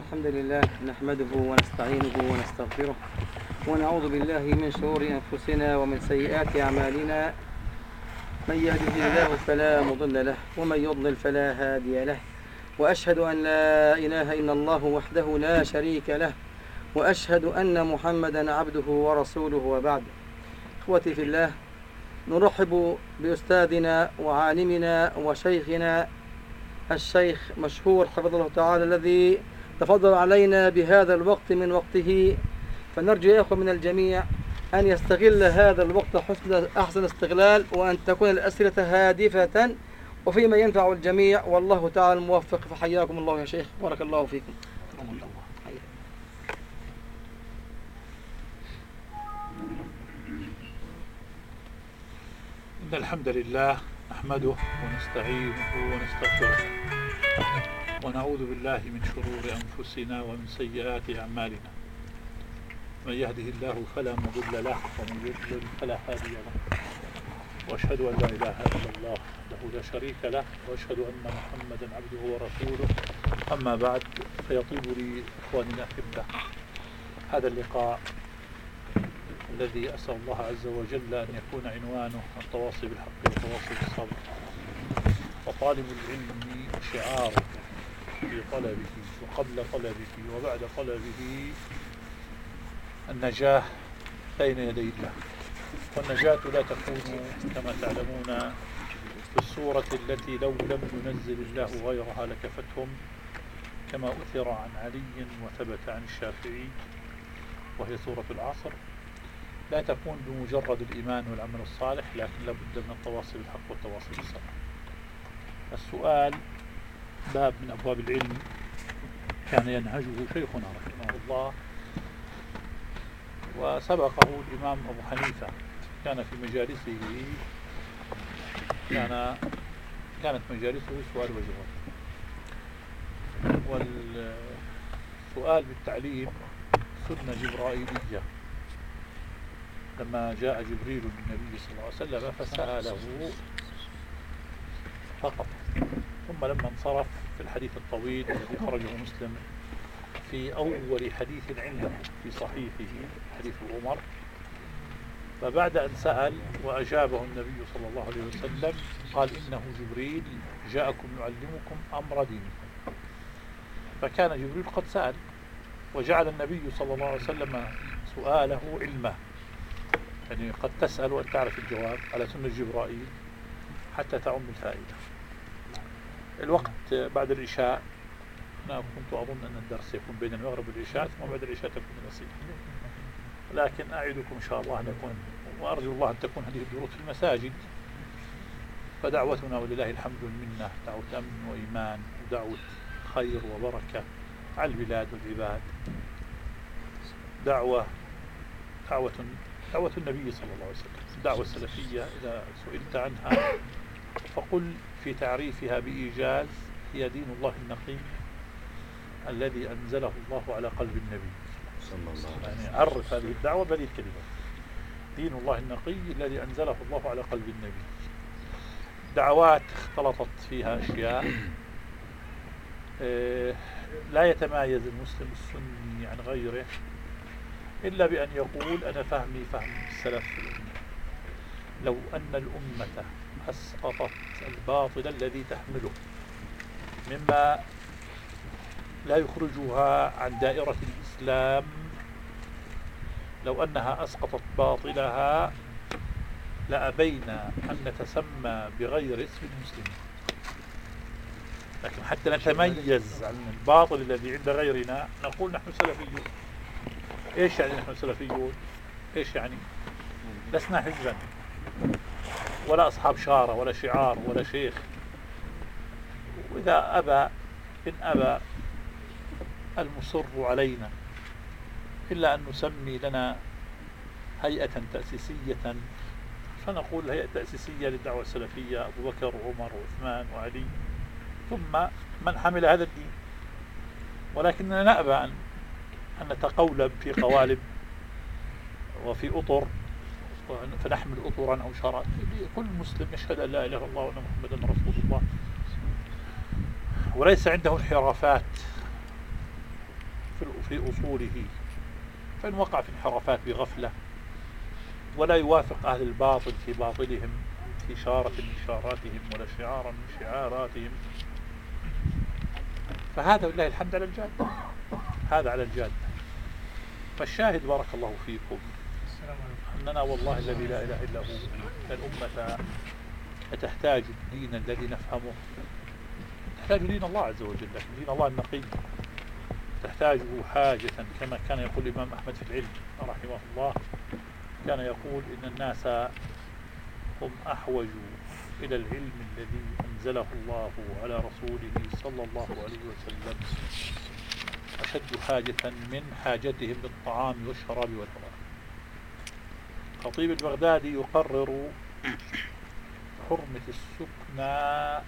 الحمد لله نحمده ونستعينه ونستغفره ونعوذ بالله من شرور أنفسنا ومن سيئات أعمالنا. من يهده الله فلا مضل له ومن يضلل فلا هادي له. وأشهد أن لا إله إلا الله وحده لا شريك له وأشهد أن محمدا عبده ورسوله وبعد. إخوتي في الله نرحب بأستاذنا وعالمنا وشيخنا الشيخ مشهور حفظه الله تعالى الذي تفضل علينا بهذا الوقت من وقته فنرجو يا أخوة من الجميع أن يستغل هذا الوقت حسن أحسن استغلال وأن تكون الأسئلة هادفة وفيما ينفع الجميع. والله تعالى الموفق فحياكم الله يا شيخ. بارك الله فيكم. إن الحمد لله نحمده ونستعينه ونستغفره. ونعوذ بالله من شرور أنفسنا ومن سيئات أعمالنا. من يهده الله فلا مضل له ومن يضلل فلا هادي له. وأشهد أن لا إله إلا الله وحده لا شريك له وأشهد أن محمدا عبده ورسوله. أما بعد فيطيب لي إخواني الأحبة هذا اللقاء الذي أسأل الله عز وجل أن يكون عنوانه التواصي بالحق والتواصي بالصبر. وطالب العلم شعاره في طلبه وقبل طلبه وبعد طلبه النجاة بين يدي الله. والنجاة لا تكون كما تعلمون بالصورة التي لو لم ينزل الله غيرها لكفتهم كما أثر عن علي وثبت عن الشافعي وهي سورة العصر. لا تكون بمجرد الإيمان والعمل الصالح لكن لابد من التواصي بالحق والتواصي بالصبر. السؤال باب من أبواب العلم كان ينهجه شيخنا رحمه الله. وسبقه الإمام أبو حنيفة. كان في مجالسه كان كانت مجالسه سؤال وجواب. والسؤال بالتعليم سنة جبرائيلية. لما جاء جبريل للنبي صلى الله عليه وسلم فسأله فقط. ثم لما انصرف في الحديث الطويل الذي خرجه مسلم في أول حديث عنده في صحيحه حديث عمر. فبعد أن سأل وأجابه النبي صلى الله عليه وسلم قال إنه جبريل جاءكم يعلمكم أمر دينكم. فكان جبريل قد سأل وجعل النبي صلى الله عليه وسلم سؤاله علما يعني قد تسأل وأن تعرف الجواب على سنة جبرائيل؟ حتى تعم الفائدة الوقت بعد العشاء. أنا كنت أظن أن الدرس يكون بين المغرب والعشاء ثم بعد العشاء تكون النصيحة لكن أعدكم إن شاء الله أن يكون وأرجو الله أن تكون هذه الدروس في المساجد. فدعوتنا ولله الحمد والمنة دعوة أمن وإيمان ودعوة خير وبركة على البلاد والعباد. دعوة دعوة دعوة النبي صلى الله عليه وسلم. الدعوة السلفية إذا سئلت عنها فقل في تعريفها بإيجاز هي دين الله النقي الذي أنزله الله على قلب النبي. صلى الله عليه وسلم يعني عرف هذه الدعوة بهذه الكلمة. دين الله النقي الذي أنزله الله على قلب النبي. دعوات اختلطت فيها أشياء. آه، لا يتمايز المسلم السني عن غيره إلا بأن يقول أنا فهمي فهم السلف. لو أن الأمة أسقطت الباطل الذي تحمله مما لا يخرجها عن دائرة الإسلام. لو أنها أسقطت باطلها لأبينا أن نتسمى بغير اسم المسلمين لكن حتى نتميز عن الباطل الذي عند غيرنا نقول نحن سلفيون. إيش يعني نحن سلفيون؟ إيش يعني؟ لسنا حزبا. ولا أصحاب شارة ولا شعار ولا شيخ. وإذا أبى إن أبى المصر علينا إلا أن نسمي لنا هيئة تأسيسية. فنقول الهيئه التاسيسيه للدعوة السلفية أبو بكر وعمر وعثمان وعلي. ثم من حمل هذا الدين. ولكننا نأبى أن أن نتقولب في قوالب وفي أطر. فنحمل أطرا أو شرات كل مسلم يشهد أن لا إله إلا الله وأن محمدا رسول الله. وليس عنده انحرافات في أصوله. فإن وقع في انحرافات بغفلة ولا يوافق أهل الباطل في باطلهم إشارة من إشاراتهم ولا شعارا من شعاراتهم. فهذا لله الحمد على الجادة هذا على الجادة فالشاهد بارك الله فيكم. أننا والله الذي لا إله إلا هو. الأمة تحتاج الدين الذي نفهمه. تحتاج دين الله عز وجل دين الله النقي. تحتاجه حاجة كما كان يقول الإمام أحمد في العلم رحمه الله. كان يقول إن الناس هم أحوج إلى العلم الذي أنزله الله على رسوله صلى الله عليه وسلم. أشد حاجة من حاجتهم للطعام والشراب والهواء خطيب البغدادي يقرر حرمة السكنى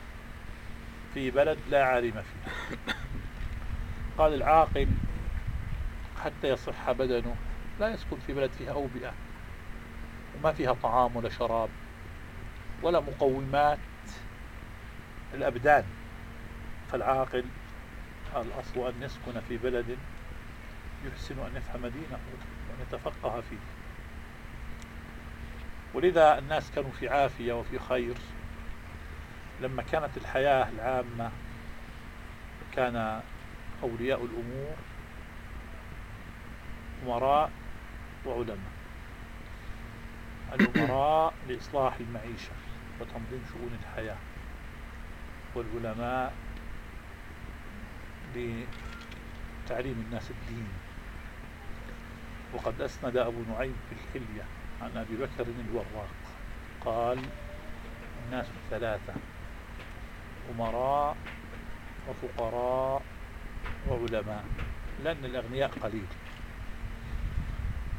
في بلد لا عالم فيه. قال العاقل حتى يصح بدنه لا يسكن في بلد فيها أوبئة وما فيها طعام ولا شراب ولا مقومات الأبدان. فالعاقل الأصل أن يسكن في بلد يحسن أن يفهم دينه وأن يتفقه فيه. ولذا الناس كانوا في عافية وفي خير. لما كانت الحياة العامة كان أولياء الأمور أمراء وعلماء. الأمراء لإصلاح المعيشة وتنظيم شؤون الحياة. والعلماء لتعليم الناس الدين. وقد أسند أبو نعيم في الحلية. عن أبي بكر الوراق. قال الناس ثلاثة أمراء وفقراء وعلماء لأن الأغنياء قليل.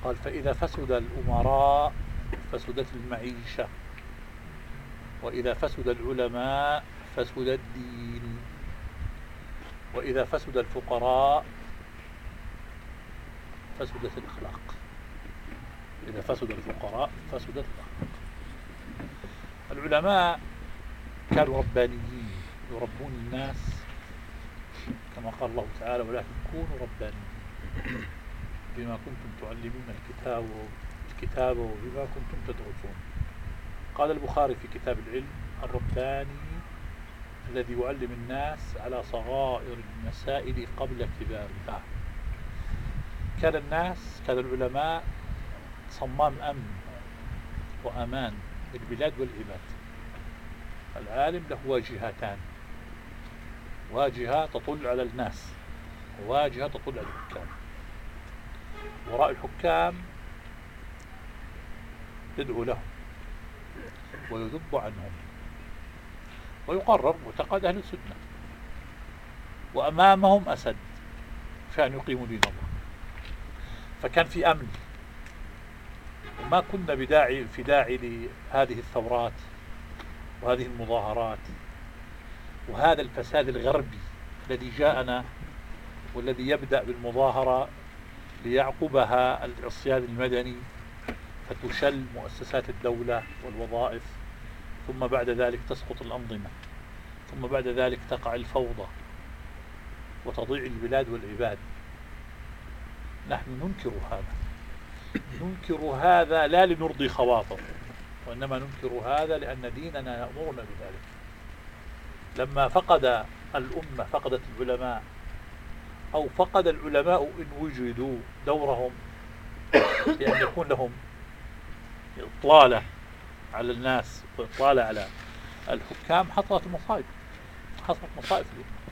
قال فإذا فسد الأمراء فسدت المعيشة وإذا فسد العلماء فسد الدين وإذا فسد الفقراء فسدت الأخلاق. إذا فسد الفقراء فسدت الأخلاق العلماء كانوا ربانيين يربون الناس كما قال الله تعالى ولكن كونوا ربانيين بما كنتم تعلمون الكتاب الكتاب وبما كنتم تدرسون. قال البخاري في كتاب العلم الرباني الذي يعلم الناس على صغائر المسائل قبل كبارها. كان الناس كان العلماء صمام أمن وأمان للبلاد والعباد العالم له واجهتان. واجهة تطل على الناس وواجهة تطل على الحكام. وراء الحكام يدعو لهم ويذب عنهم ويقرر معتقد أهل السنة وأمامهم أسد فأن يقيموا دين الله. فكان في أمن وما كنا بداعي في داعي لهذه الثورات وهذه المظاهرات وهذا الفساد الغربي الذي جاءنا والذي يبدأ بالمظاهرة ليعقبها العصيان المدني فتشل مؤسسات الدولة والوظائف ثم بعد ذلك تسقط الأنظمة ثم بعد ذلك تقع الفوضى وتضيع البلاد والعباد. نحن ننكر هذا. ننكر هذا لا لنرضي خواطر وإنما ننكر هذا لأن ديننا يأمرنا بذلك. لما فقد الأمة فقدت العلماء أو فقد العلماء إن وجدوا دورهم بأن يكون لهم إطلالة على الناس وإطلالة على الحكام حصلت المصائب حصلت مصائب الأمة.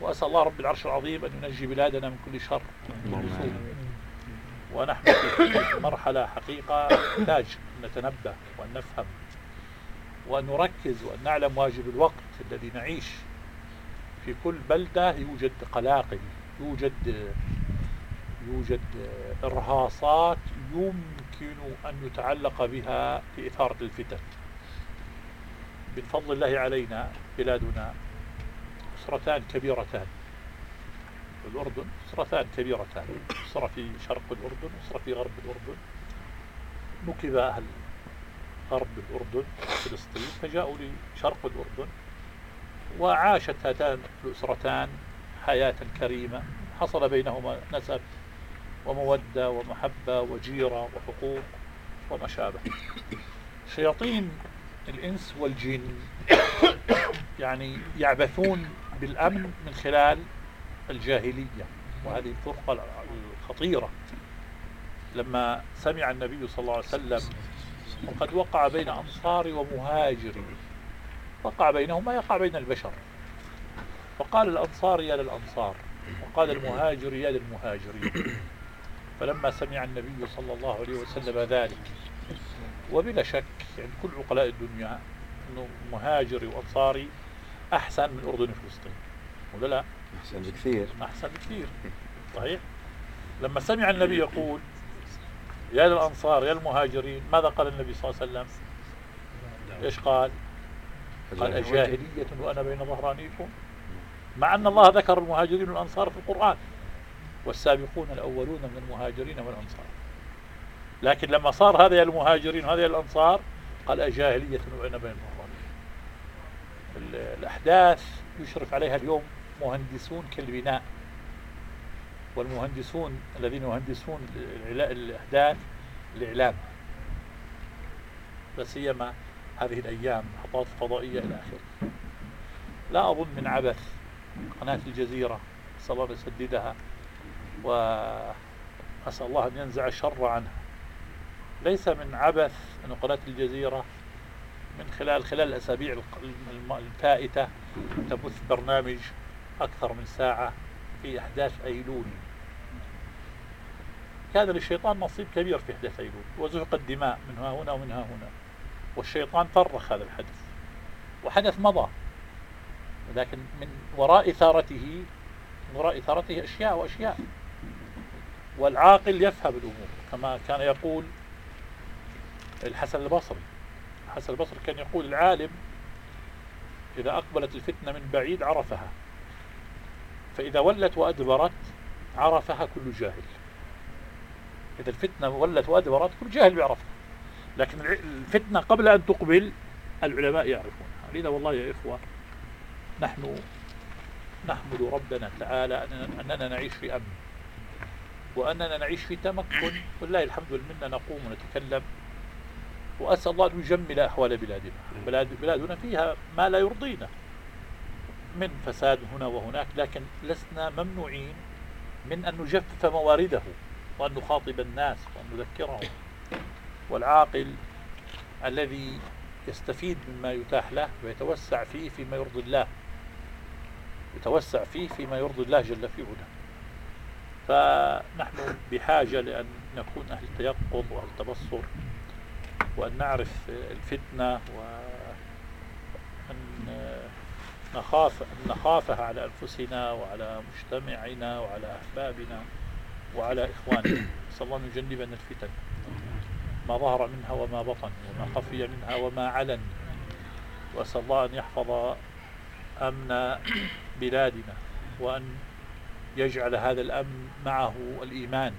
وأسأل الله رب العرش العظيم أن ينجي بلادنا من كل شر. ومن كل سوء ونحن في مرحلة حقيقة نحتاج أن نتنبه وأن نفهم وأن نركز وأن نعلم واجب الوقت الذي نعيش في كل بلدة. يوجد قلاقل يوجد يوجد إرهاصات يمكن أن يتعلق بها في إثارة الفتن. بفضل الله علينا بلادنا أسرتان كبيرتان. الأردن أسرتان كبيرتان. أسرة في شرق الأردن أسرة في غرب الأردن. نكب أهل غرب الأردن فلسطين فجاءوا لشرق الأردن. وعاشت هاتان الأسرتان حياة كريمة. حصل بينهما نسب ومودة ومحبة وجيرة وحقوق وما شابه شياطين الإنس والجن يعني يعبثون بالأمن من خلال الجاهلية وهذه الفرقة الخطيرة. لما سمع النبي صلى الله عليه وسلم وقد وقع بين أنصار ومهاجر وقع بينهم ما يقع بين البشر. فقال الأنصار يا للأنصار وقال المهاجر يا للمهاجرين. فلما سمع النبي صلى الله عليه وسلم ذلك وبلا شك يعني كل عقلاء الدنيا أنه مهاجري وأنصاري أحسن من أردن وفلسطين. ولا لا؟ أحسن بكثير. أحسن بكثير. صحيح. لما سمع النبي يقول يا للأنصار يا المهاجرين ماذا قال النبي صلى الله عليه وسلم؟ إيش قال؟ قال أجاهلية وأنا بين ظهرانيكم. مع أن الله ذكر المهاجرين والأنصار في القرآن والسابقون الأولون من المهاجرين والأنصار. لكن لما صار هذا يا المهاجرين وهذا يا الأنصار قال أجاهلية وأنا بين ظهرانيكم. الأحداث يشرف عليها اليوم مهندسون كالبناء. والمهندسون الذين يهندسون الأحداث الإعلام. لا سيما هذه الأيام محطات فضائية إلى آخره. لا أظن من عبث قناة الجزيرة. أسأل الله أن يسددها وأسأل الله أن ينزع الشر عنها. ليس من عبث أن قناة الجزيرة من خلال خلال الأسابيع الفائتة تبث برنامج أكثر من ساعة في أحداث أيلول. كان للشيطان نصيب كبير في أحداث أيلول. وزهق الدماء من ها هنا ومن ها هنا. والشيطان فرخ هذا الحدث. وحدث مضى. لكن من وراء إثارته من وراء إثارته أشياء وأشياء. والعاقل يفهم الأمور. كما كان يقول الحسن البصري. الحسن البصري كان يقول العالم إذا أقبلت الفتنة من بعيد عرفها. فإذا ولت وأدبرت عرفها كل جاهل. إذا الفتنة ولت وأدبرت كل جاهل بيعرفها. لكن الفتنة قبل أن تقبل العلماء يعرفونها. لذا والله يا إخوة نحن نحمد ربنا تعالى أننا نعيش في أمن. وأننا نعيش في تمكن. والله الحمد لله نقوم ونتكلم. وأسأل الله أن يجمل أحوال بلادنا. بلاد بلادنا فيها ما لا يرضينا. من فساد هنا وهناك لكن لسنا ممنوعين من أن نجفف موارده وأن نخاطب الناس وأن نذكرهم. والعاقل الذي يستفيد مما يتاح له ويتوسع فيه فيما يرضي الله يتوسع فيه فيما يرضي الله جل في علاه. فنحن بحاجة لأن نكون أهل تيقظ وأهل تبصر وأن نعرف الفتنة وأن نخاف نخافها على أنفسنا وعلى مجتمعنا وعلى أحبابنا وعلى إخواننا. نسأل الله أن يجنبنا الفتن. ما ظهر منها وما بطن وما خفي منها وما علن. وأسأل الله أن يحفظ أمن بلادنا وأن يجعل هذا الأمن معه الإيمان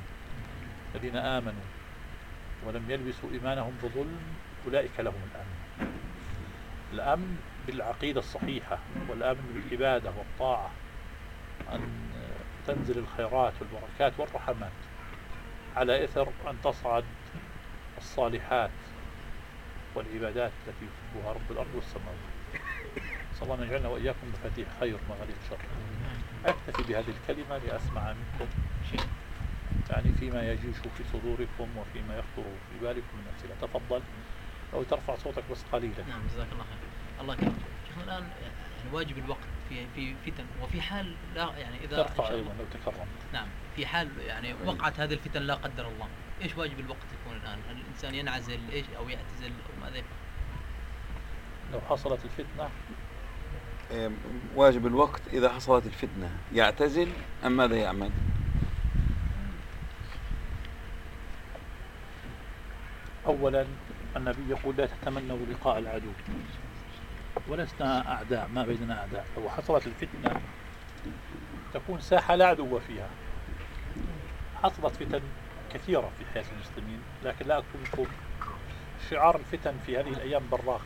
الذين آمنوا. ولم يلبسوا إيمانهم بظلم أولئك لهم الأمن. الأمن بالعقيدة الصحيحة والأمن بالعبادة والطاعة أن تنزل الخيرات والبركات والرحمات على إثر أن تصعد الصالحات والعبادات التي يحبها رب الأرض والسماوات. صلى الله أن يجعلنا وإياكم مفاتيح خير مغاليق شر. أكتفي بهذه الكلمة لأسمع منكم يعني فيما يجيش في صدوركم وفيما يخطر في بالكم من أسئلة تفضل لو ترفع صوتك بس قليلا. نعم جزاك الله خير الله يكرمك. شيخنا الآن يعني واجب الوقت في في فتن وفي حال لا يعني إذا ترفع أيضا لو تكرمت نعم في حال يعني وقعت هذه الفتن لا قدر الله إيش واجب الوقت يكون الآن؟ هل الإنسان ينعزل إيش أو يعتزل أو ماذا يفعل؟ لو حصلت الفتنة؟ واجب الوقت إذا حصلت الفتنة يعتزل أم ماذا يعمل؟ أولا النبي يقول لا تتمنوا لقاء العدو. ولسنا أعداء ما بيننا أعداء. لو حصلت الفتنة تكون ساحة لا عدو فيها. حصلت فتن كثيرة في حياة المسلمين لكن لا أكتب لكم شعار الفتن في هذه الأيام براق.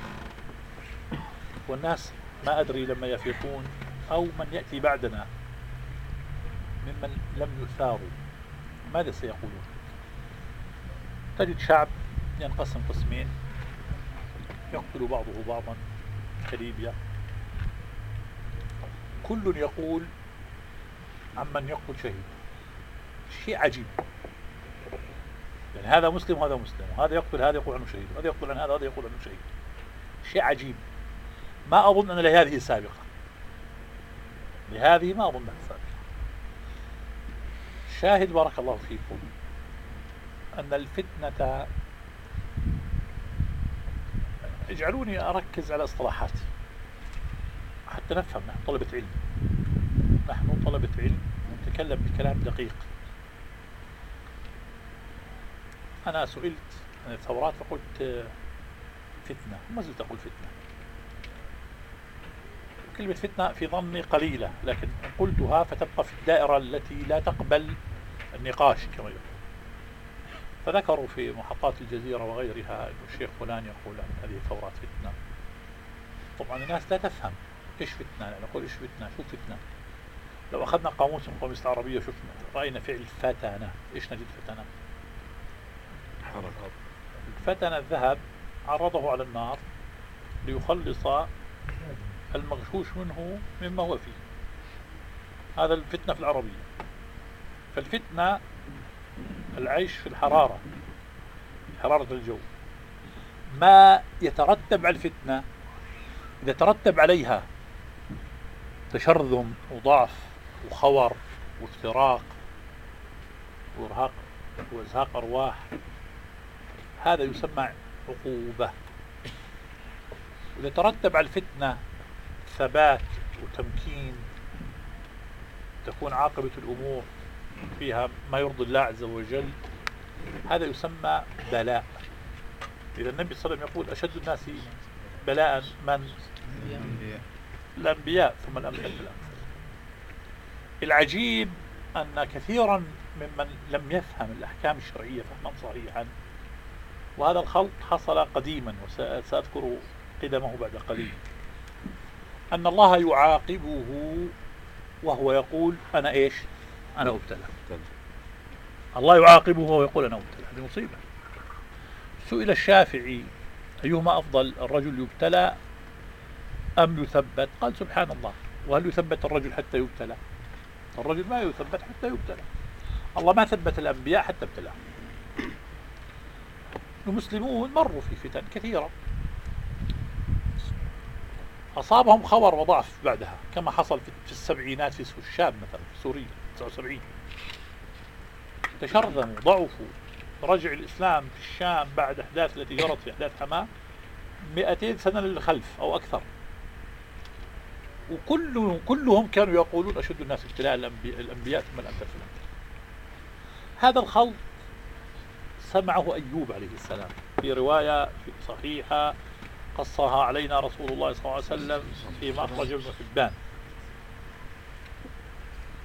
والناس ما أدري لما يفيقون أو من يأتي بعدنا ممن لم يثاروا. ماذا سيقولون؟ تجد شعب ينقسم قسمين يقتل بعضه بعضا. كليبيا كل يقول عمن يقتل شهيد. شيء عجيب. يعني هذا مسلم وهذا مسلم وهذا يقتل هذا يقول عنه شهيد وهذا يقتل عن هذا وهذا يقول عنه شهيد. شيء عجيب. ما أظن أن لهذه سابقة. لهذه ما أظن لها سابقة. شاهد بارك الله فيكم أن الفتنة اجعلوني أركز على اصطلاحات حتى نفهم نحن طلبة علم. نحن طلبة علم نتكلم بكلام دقيق. أنا سئلت عن الثورات فقلت فتنة. ما زلت أقول فتنة. كلمة فتنة في ظني قليلة لكن قلتها فتبقى في الدائرة التي لا تقبل النقاش كما يقول. فذكروا في محطات الجزيرة وغيرها أن الشيخ فلان يقول عن هذه الثورات فتنة. طبعا الناس لا تفهم إيش فتنة. نقول إيش فتنة شو فتنة؟ لو أخذنا قاموس من القواميس العربية شفنا رأينا فعل فتنة. إيش نجد فتنة؟ حركة فتن الذهب عرضه على النار ليخلص المغشوش منه مما هو فيه. هذا الفتنة في العربية. فالفتنة العيش في الحرارة حرارة الجو. ما يترتب على الفتنة إذا ترتب عليها تشرذم وضعف وخور وافتراق وإرهاق وإزهاق أرواح هذا يسمى عقوبة. وإذا ترتب على الفتنة ثبات وتمكين تكون عاقبة الأمور. فيها ما يرضي الله عز وجل هذا يسمى بلاء. إذا النبي صلى الله عليه وسلم يقول أشد الناس بلاء من؟ الأنبياء. ثم الأمثل بالأمثل العجيب أن كثيرا ممن لم يفهم الأحكام الشرعية فهما صحيحا وهذا الخلط حصل قديما وسأذكر قدمه بعد قليل. أن الله يعاقبه وهو يقول أنا إيش؟ أنا أبتلى. الله يعاقبه وهو يقول أنا أبتلى. هذه مصيبة. سئل الشافعي أيهما أفضل الرجل يبتلى أم يثبت؟ قال سبحان الله. وهل يثبت الرجل حتى يبتلى؟ الرجل ما يثبت حتى يبتلى. الله ما ثبت الأنبياء حتى ابتلاهم المسلمون مروا في فتن كثيرة. أصابهم خور وضعف بعدها كما حصل في السبعينات في الشام مثلا في سوريا. 79 تشرذموا ضعفوا رجع الإسلام في الشام بعد أحداث التي جرت في أحداث حماة 200 سنة للخلف أو أكثر. وكلهم كلهم كانوا يقولون أشد الناس ابتلاء الأنبياء, ثم الأمثال هذا الخلط سمعه أيوب عليه السلام في رواية في صحيحة قصها علينا رسول الله صلى الله عليه وسلم فيما أخرج ابن حبان.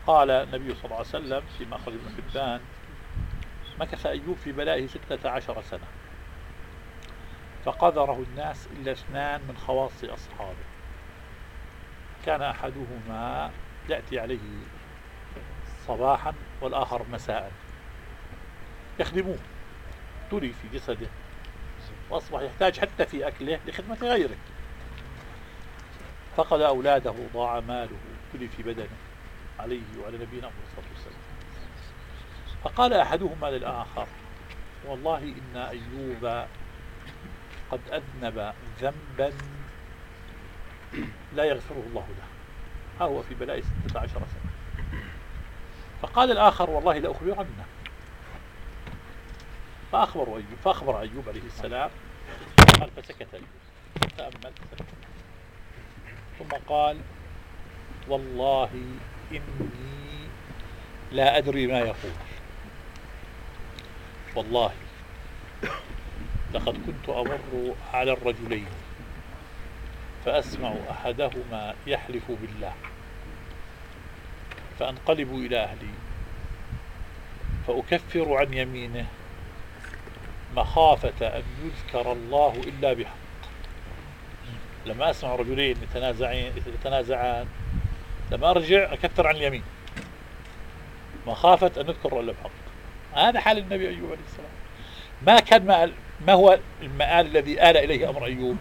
قال النبي صلى الله عليه وسلم فيما أخرج ابن حبان مكث أيوب في بلائه ستة عشر سنة. فقذره الناس إلا اثنان من خواص أصحابه. كان أحدهما يأتي عليه صباحا والآخر مساء. يخدموه. تري في جسده. وأصبح يحتاج حتى في أكله لخدمة غيره. فقد أولاده ضاع ماله. تلي في بدنه. عليه وعلى نبينا محمد صلى الله عليه وسلم. فقال أحدهما للآخر والله إن أيوب قد أذنب ذنبا لا يغفره الله له. ها هو في بلاء 16 سنة. فقال الآخر والله لأخبرنه فأخبر أيوب فأخبر أيوب عليه السلام. قال فسكت أيوب تأمل ثم قال والله إني لا أدري ما يقول. والله لقد كنت أمر على الرجلين فأسمع أحدهما يحلف بالله فأنقلب إلى أهلي فأكفر عن يمينه مخافة أن يذكر الله إلا بحق. لما أسمع رجلين يتنازعان لما أرجع أكثر عن اليمين. مخافة أن نذكر إلا بحق هذا حال النبي أيوب عليه السلام. ما كان ما, ما هو المآل الذي آل إليه أمر أيوب؟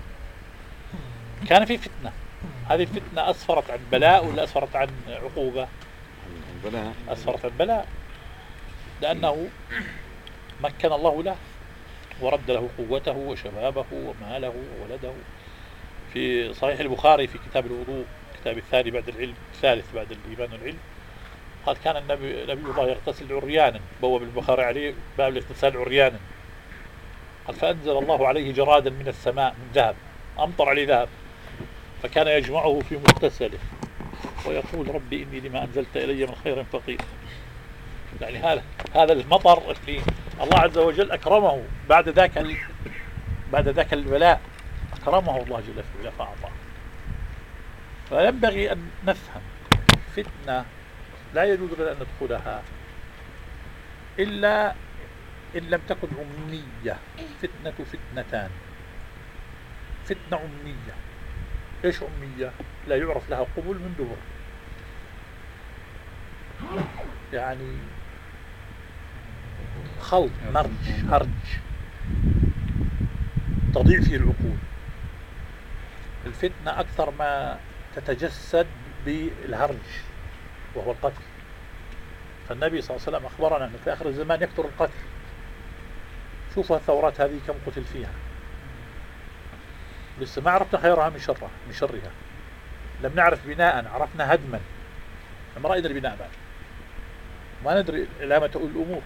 كان في فتنة. هذه الفتنة أسفرت عن بلاء ولا أسفرت عن عقوبة؟ بلاء. أسفرت عن بلاء. لأنه مكن الله له ورد له قوته وشبابه وماله وولده. في صحيح البخاري في كتاب الوضوء الكتاب الثاني بعد العلم الثالث بعد الإيمان والعلم. قال كان النبي نبي الله يغتسل عريانا بوب البخاري عليه باب الاغتسال عريانا. قال فأنزل الله عليه جرادا من السماء من ذهب أمطر عليه ذهب فكان يجمعه في مغتسله. ويقول ربي إني لما أنزلت إلي من خير فقير. يعني هذا هذا المطر اللي الله عز وجل أكرمه بعد ذاك. بعد ذاك البلاء أكرمه الله جل في علاه فأعطاه فينبغي أن نفهم فتنة لا يجوز لنا أن ندخلها إلا إن لم تكن أمنية. فتنة فتنتان. فتنة أمنية. إيش أمنية؟ لا يعرف لها قبول من دبر. يعني خلط مرج هرج تضيع فيه العقول. الفتنة أكثر ما تتجسد بالهرج وهو القتل. فالنبي صلى الله عليه وسلم أخبرنا أنه في آخر الزمان يكثر القتل. شوفوا الثورات هذه كم قتل فيها. لسه ما عرفنا خيرها من شرها من شرها. لم نعرف بناء عرفنا هدما. ما رأينا البناء بعد. ما ندري إلى ما الأمور.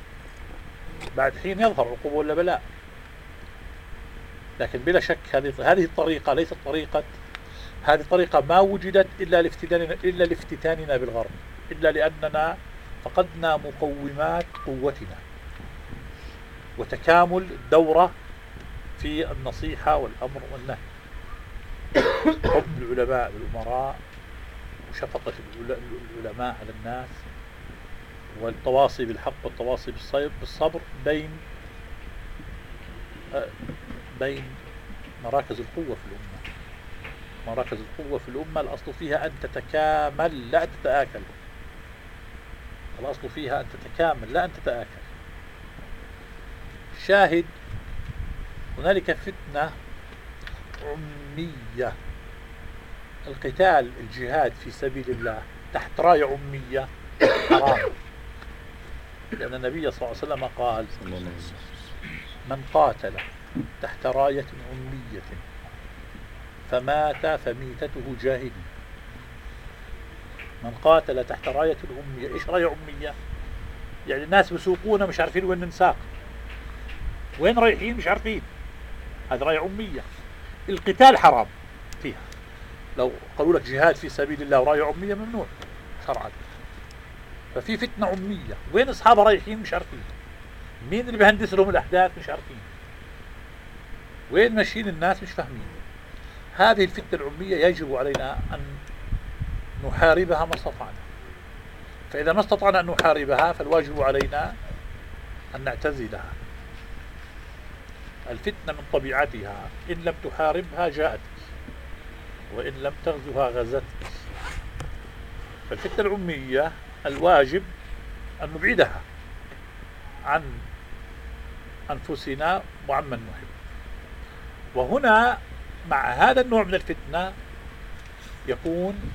بعد حين يظهر عقوبة ولا بلاء. لكن بلا شك هذه هذه الطريقة ليست طريقة هذه الطريقة ما وجدت إلا لافتتاننا إلا لافتتاننا بالغرب إلا لأننا فقدنا مقومات قوتنا وتكامل الدورة في النصيحة والأمر والنهي. حب العلماء والأمراء وشفقة العلماء على الناس والتواصي بالحق والتواصي بالصبر بين آه، بين مراكز القوة في الأمة. مراكز القوة في الأمة الأصل فيها أن تتكامل لا تتآكل. الأصل فيها أن تتكامل لا أن تتآكل. شاهد هنالك فتنة أمية. القتال الجهاد في سبيل الله تحت راية أمية حرام. لأن النبي صلى الله عليه وسلم قال من قاتل تحت راية أمية فمات فميتته جاهلي من قاتل تحت راية الأمية إيش راية أمية؟ يعني الناس بسوقونا مش عارفين وين ننساق. وين رايحين مش عارفين. هذه راية أمية. القتال حرام فيها. لو قالوا لك جهاد في سبيل الله وراية أمية ممنوع شرعا. ففي فتنة أمية. وين أصحابها رايحين مش عارفين. مين اللي بيهندس لهم الأحداث مش عارفين. وين ماشيين الناس مش فاهمين. هذه الفتنة الأمية يجب علينا أن نحاربها ما استطعنا. فإذا ما استطعنا أن نحاربها فالواجب علينا أن نعتزلها. الفتنة من طبيعتها. إن لم تحاربها جاءتك وإن لم تغزوها غزتك فالفتنة الأمية الواجب أن نبعدها عن أنفسنا وعمن نحب. وهنا مع هذا النوع من الفتنة يكون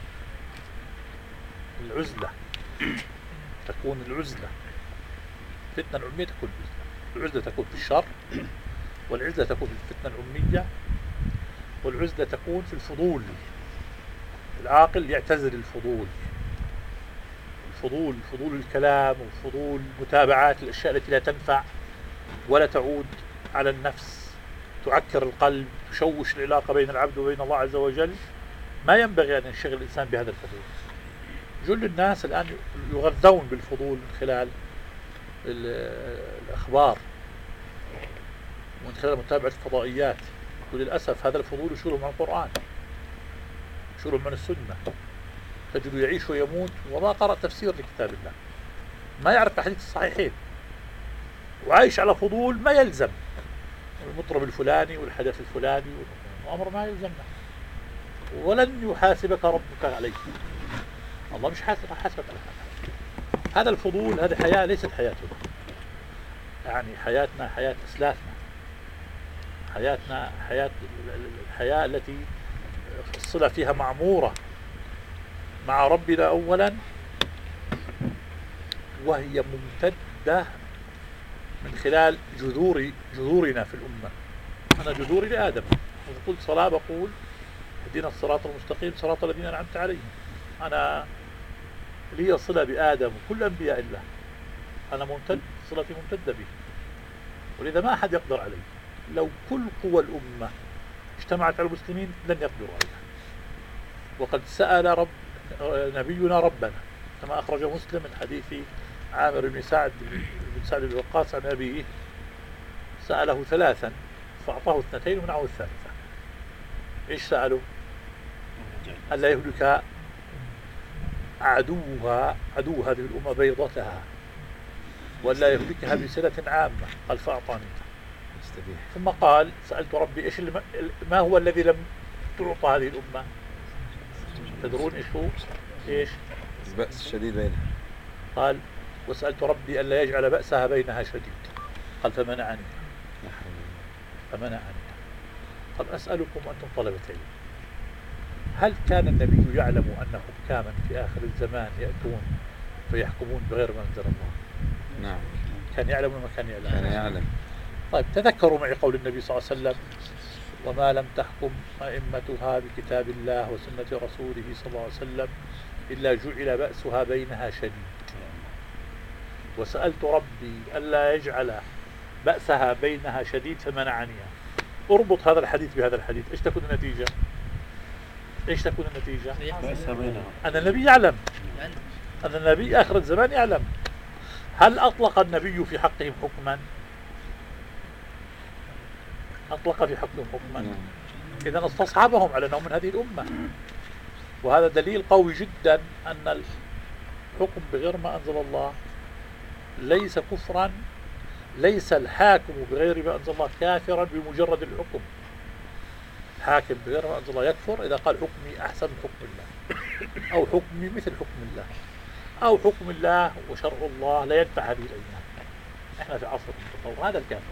العزلة. تكون العزلة. الفتنة العمية تكون العزلة. العزلة تكون في الشر والعزلة تكون في الفتنة الأمية والعزلة تكون في الفضول. العاقل يعتزل الفضول. الفضول فضول الكلام وفضول متابعات الأشياء التي لا تنفع ولا تعود على النفس. تعكر القلب تشوش العلاقة بين العبد وبين الله عز وجل. ما ينبغي أن ينشغل الإنسان بهذا الفضول. جل الناس الآن يغذون بالفضول من خلال الأخبار ومن خلال متابعة الفضائيات. وللأسف هذا الفضول يشغلهم عن القرآن يشغلهم عن السنة. تجده يعيش ويموت وما قرأ تفسير لكتاب الله. ما يعرف أحاديث الصحيحين. وعايش على فضول ما يلزم. المطرب الفلاني والحدث الفلاني وأمر ما يلزمنا ولن يحاسبك ربك عليه. الله مش حاسب حاسبك على هذا. هذا الفضول هذه حياة ليست حياتنا. يعني حياتنا حياة أسلافنا. حياتنا حياة الحياة التي الصلة فيها معمورة مع ربنا أولا وهي ممتدة من خلال جذور جذورنا في الأمة. أنا جذوري لآدم. إذا قلت صلاة بقول اهدنا الصراط المستقيم صراط الذين أنعمت عليهم. أنا لي صلة بآدم وكل أنبياء الله. أنا ممتد صلتي ممتدة به ولذا ما أحد يقدر علي. لو كل قوى الأمة اجتمعت على المسلمين لن يقدروا عليها. وقد سأل رب نبينا ربنا كما أخرج مسلم من حديث عامر بن سعد بن سعد بن وقاص عن أبيه سأله ثلاثا فأعطاه اثنتين ومنعه الثالثة. إيش سأله؟ ألا يهلك عدوها عدو هذه الأمة بيضتها ولا يهلكها بسلة عامة. قال فأعطاني. ثم قال سألت ربي إيش. ما هو الذي لم تعطى هذه الأمة؟ تدرون إيش هو؟ إيش؟ البأس الشديد بينها قال وسألت ربي ألا يجعل بأسها بينها شديد. قال فمنعني. فمنعني. قال أسألكم أنتم طلبة علم. هل كان النبي يعلم أن حكاما في آخر الزمان يأتون فيحكمون بغير ما أنزل الله. نعم. كان يعلم وما كان يعلم؟ كان يعلم. طيب تذكروا معي قول النبي صلى الله عليه وسلم وما لم تحكم أئمتها بكتاب الله وسنة رسوله صلى الله عليه وسلم إلا جعل بأسها بينها شديد. وسألت ربي ألا يجعل بأسها بينها شديد فمنعنيها أربط هذا الحديث بهذا الحديث. إيش تكون النتيجة؟ إيش تكون النتيجة؟ أن النبي يعلم. يعني. أن النبي آخر الزمان يعلم. هل أطلق النبي في حقهم حكما؟ أطلق في حقهم حكما. نعم. إذا استصحبهم على أنهم من هذه الأمة. وهذا دليل قوي جدا أن الحكم بغير ما أنزل الله ليس كفرا ليس الحاكم بغير ما أنزل الله كافرا بمجرد الحكم. حاكم بغير ما أنزل الله يكفر إذا قال حكمي أحسن من حكم الله أو حكمي مثل حكم الله أو حكم الله وشرع الله لا ينفع هذه الأيام إحنا في عصر المتطور هذا الكافر.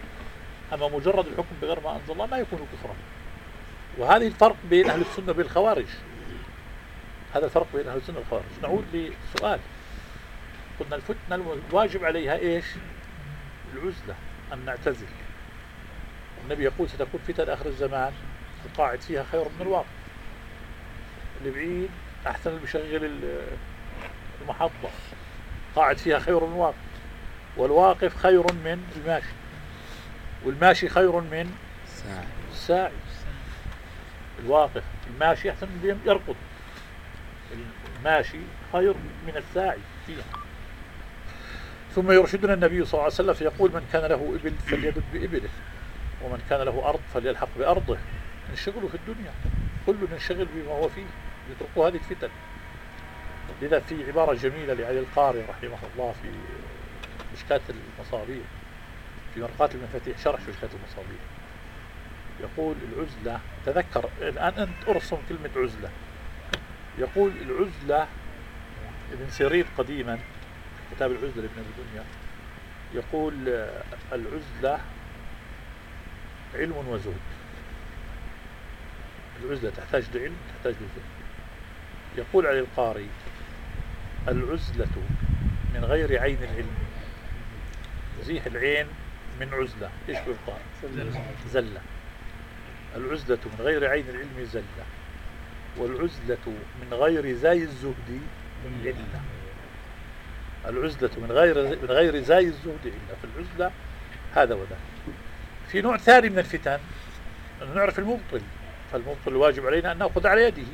أما مجرد الحكم بغير ما أنزل الله ما يكون كفرا. وهذه الفرق بين أهل السنة وبين الخوارج هذا الفرق بين أهل السنة والخوارج. نعود لسؤال. قلنا الفتنة الواجب عليها إيش؟ العزلة أن نعتزل. النبي يقول ستكون فتن آخر الزمان القاعد فيها خير من الواقع. اللي بعيد أحسن اللي بيشغل ال- المحطة. قاعد فيها خير من الواقع. والواقف خير من الماشي. والماشي خير من الساعي. الواقف الماشي أحسن من يركض الماشي خير من الساعي فيها. ثم يرشدنا النبي صلى الله عليه وسلم فيقول من كان له إبل فليدب بإبله ومن كان له أرض فليلحق بأرضه. انشغلوا في الدنيا كل ينشغل بما هو فيه يتركوا هذه الفتن. لذا في عبارة جميلة لعلي القاري رحمه الله في مشكاة المصابيح في مرقات المفاتيح شرح مشكاة المصابيح. يقول العزلة تذكر الآن أنت أرسم كلمة عزلة. يقول العزلة ابن سيرين قديما كتاب العزلة لابن أبي دنيا يقول العزلة علم وزهد. العزلة تحتاج لعلم تحتاج لزهد. يقول علي القاري العزلة من غير عين العلم. زيح العين من عزلة. إيش بالقاء زلة. العزلة من غير عين العلم زلة. والعزلة من غير زاي الزهد علة. العزلة من غير من غير زاي الزهد علة فالعزلة هذا وذاك. في نوع ثاني من الفتن أن نعرف المبطل فالمبطل الواجب علينا أن نأخذ على يده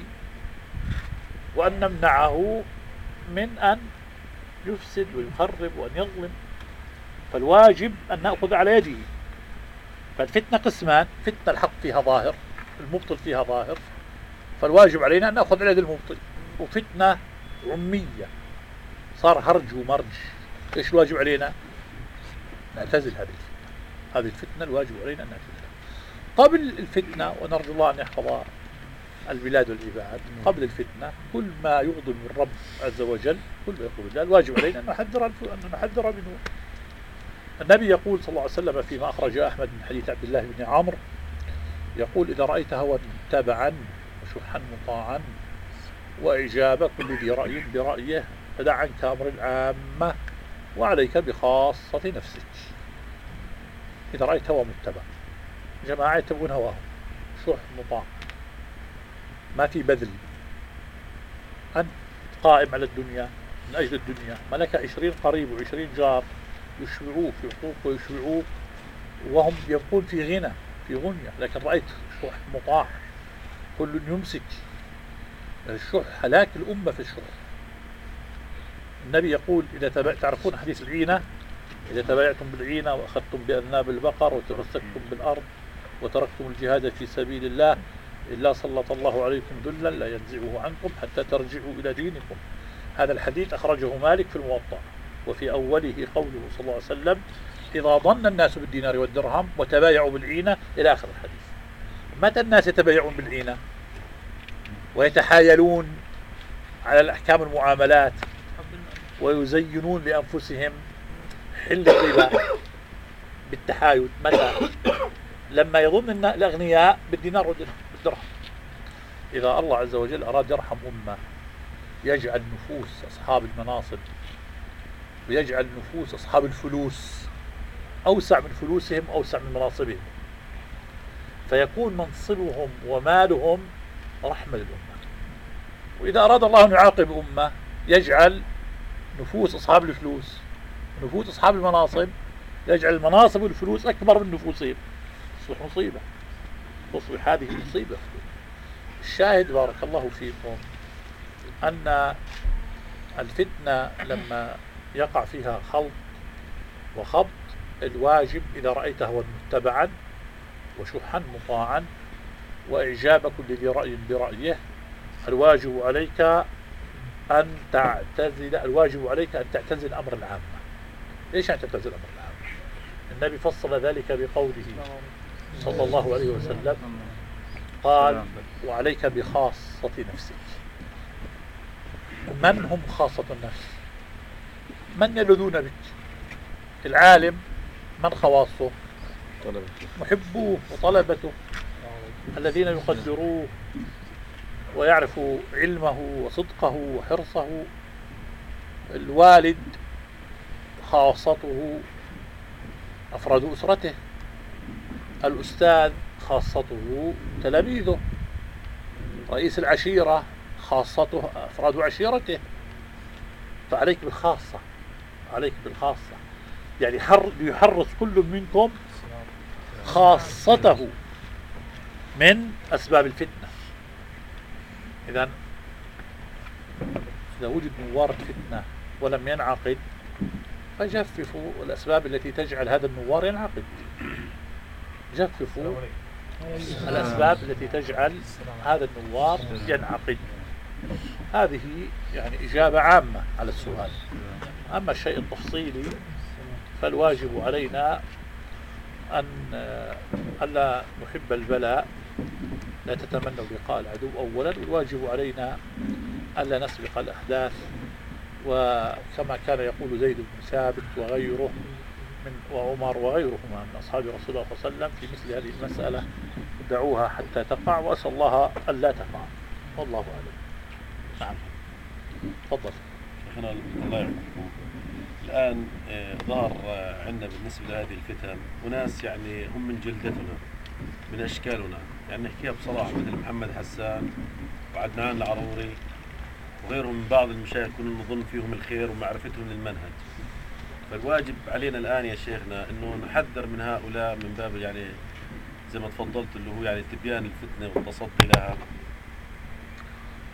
وأن نمنعه من أن يفسد ويخرب وأن يظلم. فالواجب أن نأخذ على يده. فالفتنة قسمان فتنة الحق فيها ظاهر المبطل فيها ظاهر فالواجب علينا أن نأخذ على يد المبطل. وفتنة عمية. صار هرج ومرج. إيش الواجب علينا؟ نعتزل هذه الفتنة. هذه الفتنة الواجب علينا أن نعتزلها. قبل الفتنة ونرجو الله أن يحفظ البلاد والعباد قبل الفتنة كل ما يغضب الرب عز وجل كل ما يغضب الله الواجب علينا أن نحذر أن نحذر منه. النبي يقول صلى الله عليه وسلم فيما أخرج أحمد من حديث عبد الله بن عمرو يقول إذا رأيت هوى تبعا وشحا مطاعا وإجابة كل ذي رأي برأيه فدع عنك أمر العامة وعليك بخاصة نفسك. إذا رأيت هوى متبع جماعة يتبعون هواهم. شح مطاع. ما في بذل. أنت قائم على الدنيا من أجل الدنيا. ملك عشرين قريب وعشرين جار يشبعوك يعطوك ويشبعوك. وهم يبقون في غنى في غنية. لكن رأيت شح مطاع. كل يمسك. الشح هلاك الأمة في الشح. النبي يقول إذا تبع تعرفون حديث العينة؟ إذا تبايعتم بالعينة وأخذتم بأذناب البقر وتمسكتم بالأرض وتركتم الجهاد في سبيل الله إلا سلط الله عليكم ذلا لا ينزعه عنكم حتى ترجعوا إلى دينكم. هذا الحديث أخرجه مالك في الموطأ وفي أوله قوله صلى الله عليه وسلم إذا ظن الناس بالدينار والدرهم وتبايعوا بالعينة إلى آخر الحديث. متى الناس يتبايعون بالعينة؟ ويتحايلون على الأحكام المعاملات ويزينون لأنفسهم حل الربا بالتحايل متى؟ لما يظن الأغنياء بالدينار والدرهم. إذا الله عز وجل أراد يرحم أمة يجعل نفوس أصحاب المناصب ويجعل نفوس أصحاب الفلوس أوسع من فلوسهم أوسع من مناصبهم. فيكون منصبهم ومالهم رحمة للأمة. وإذا أراد الله أن يعاقب أمة يجعل نفوس أصحاب الفلوس. نفوس أصحاب المناصب. يجعل المناصب والفلوس أكبر من نفوسهم. تصبح مصيبة. تصبح هذه مصيبة. الشاهد بارك الله فيكم أن الفتنة لما يقع فيها خلط وخبط الواجب إذا رأيت هوى متبعا وشحا مطاعا وإعجاب كل ذي رأي برأيه. الواجب عليك أن تعتزل الواجب عليك أن تعتزل أمر العامة ليش أن تعتزل أمر العامة النبي فصل ذلك بقوله صلى الله عليه وسلم قال وعليك بخاصة نفسك. من هم خاصة النفس؟ من يلذون بك؟ العالم من خواصه؟ محبوه وطلبته الذين يقدروه. ويعرفوا علمه وصدقه وحرصه. الوالد خاصته أفراد أسرته. الأستاذ خاصته تلاميذه. رئيس العشيرة خاصته أفراد عشيرته. فعليك بالخاصة عليك بالخاصة. يعني حر يحرص كل منكم خاصته من أسباب الفتنة. إذا إذا وجد نوار فتنة ولم ينعقد فجففوا الأسباب التي تجعل هذا النوار ينعقد. جففوا الأسباب التي تجعل هذا النوار ينعقد. هذه يعني إجابة عامة على السؤال. أما الشيء التفصيلي فالواجب علينا أن ألا نحب البلاء لا تتمنوا لقاء العدو أولا. والواجب علينا ألا نسبق الأحداث. وكما كان يقول زيد بن ثابت وغيره من وعمر وغيرهما من أصحاب رسول الله صلى الله عليه وسلم في مثل هذه المسألة دعوها حتى تقع وأسأل الله ألا تقع. والله أعلم. نعم. تفضل. شيخنا الله يحفظكم الآن آه، ظهر عندنا بالنسبة لهذه الفتن أناس يعني هم من جلدتنا من أشكالنا. يعني نحكيها بصراحة مثل محمد حسان وعدنان العروري وغيرهم من بعض المشايخ كنا نظن فيهم الخير ومعرفتهم للمنهج. فالواجب علينا الآن يا شيخنا أنه نحذر من هؤلاء من باب يعني زي ما تفضلت اللي هو يعني تبيان الفتنة والتصدي لها.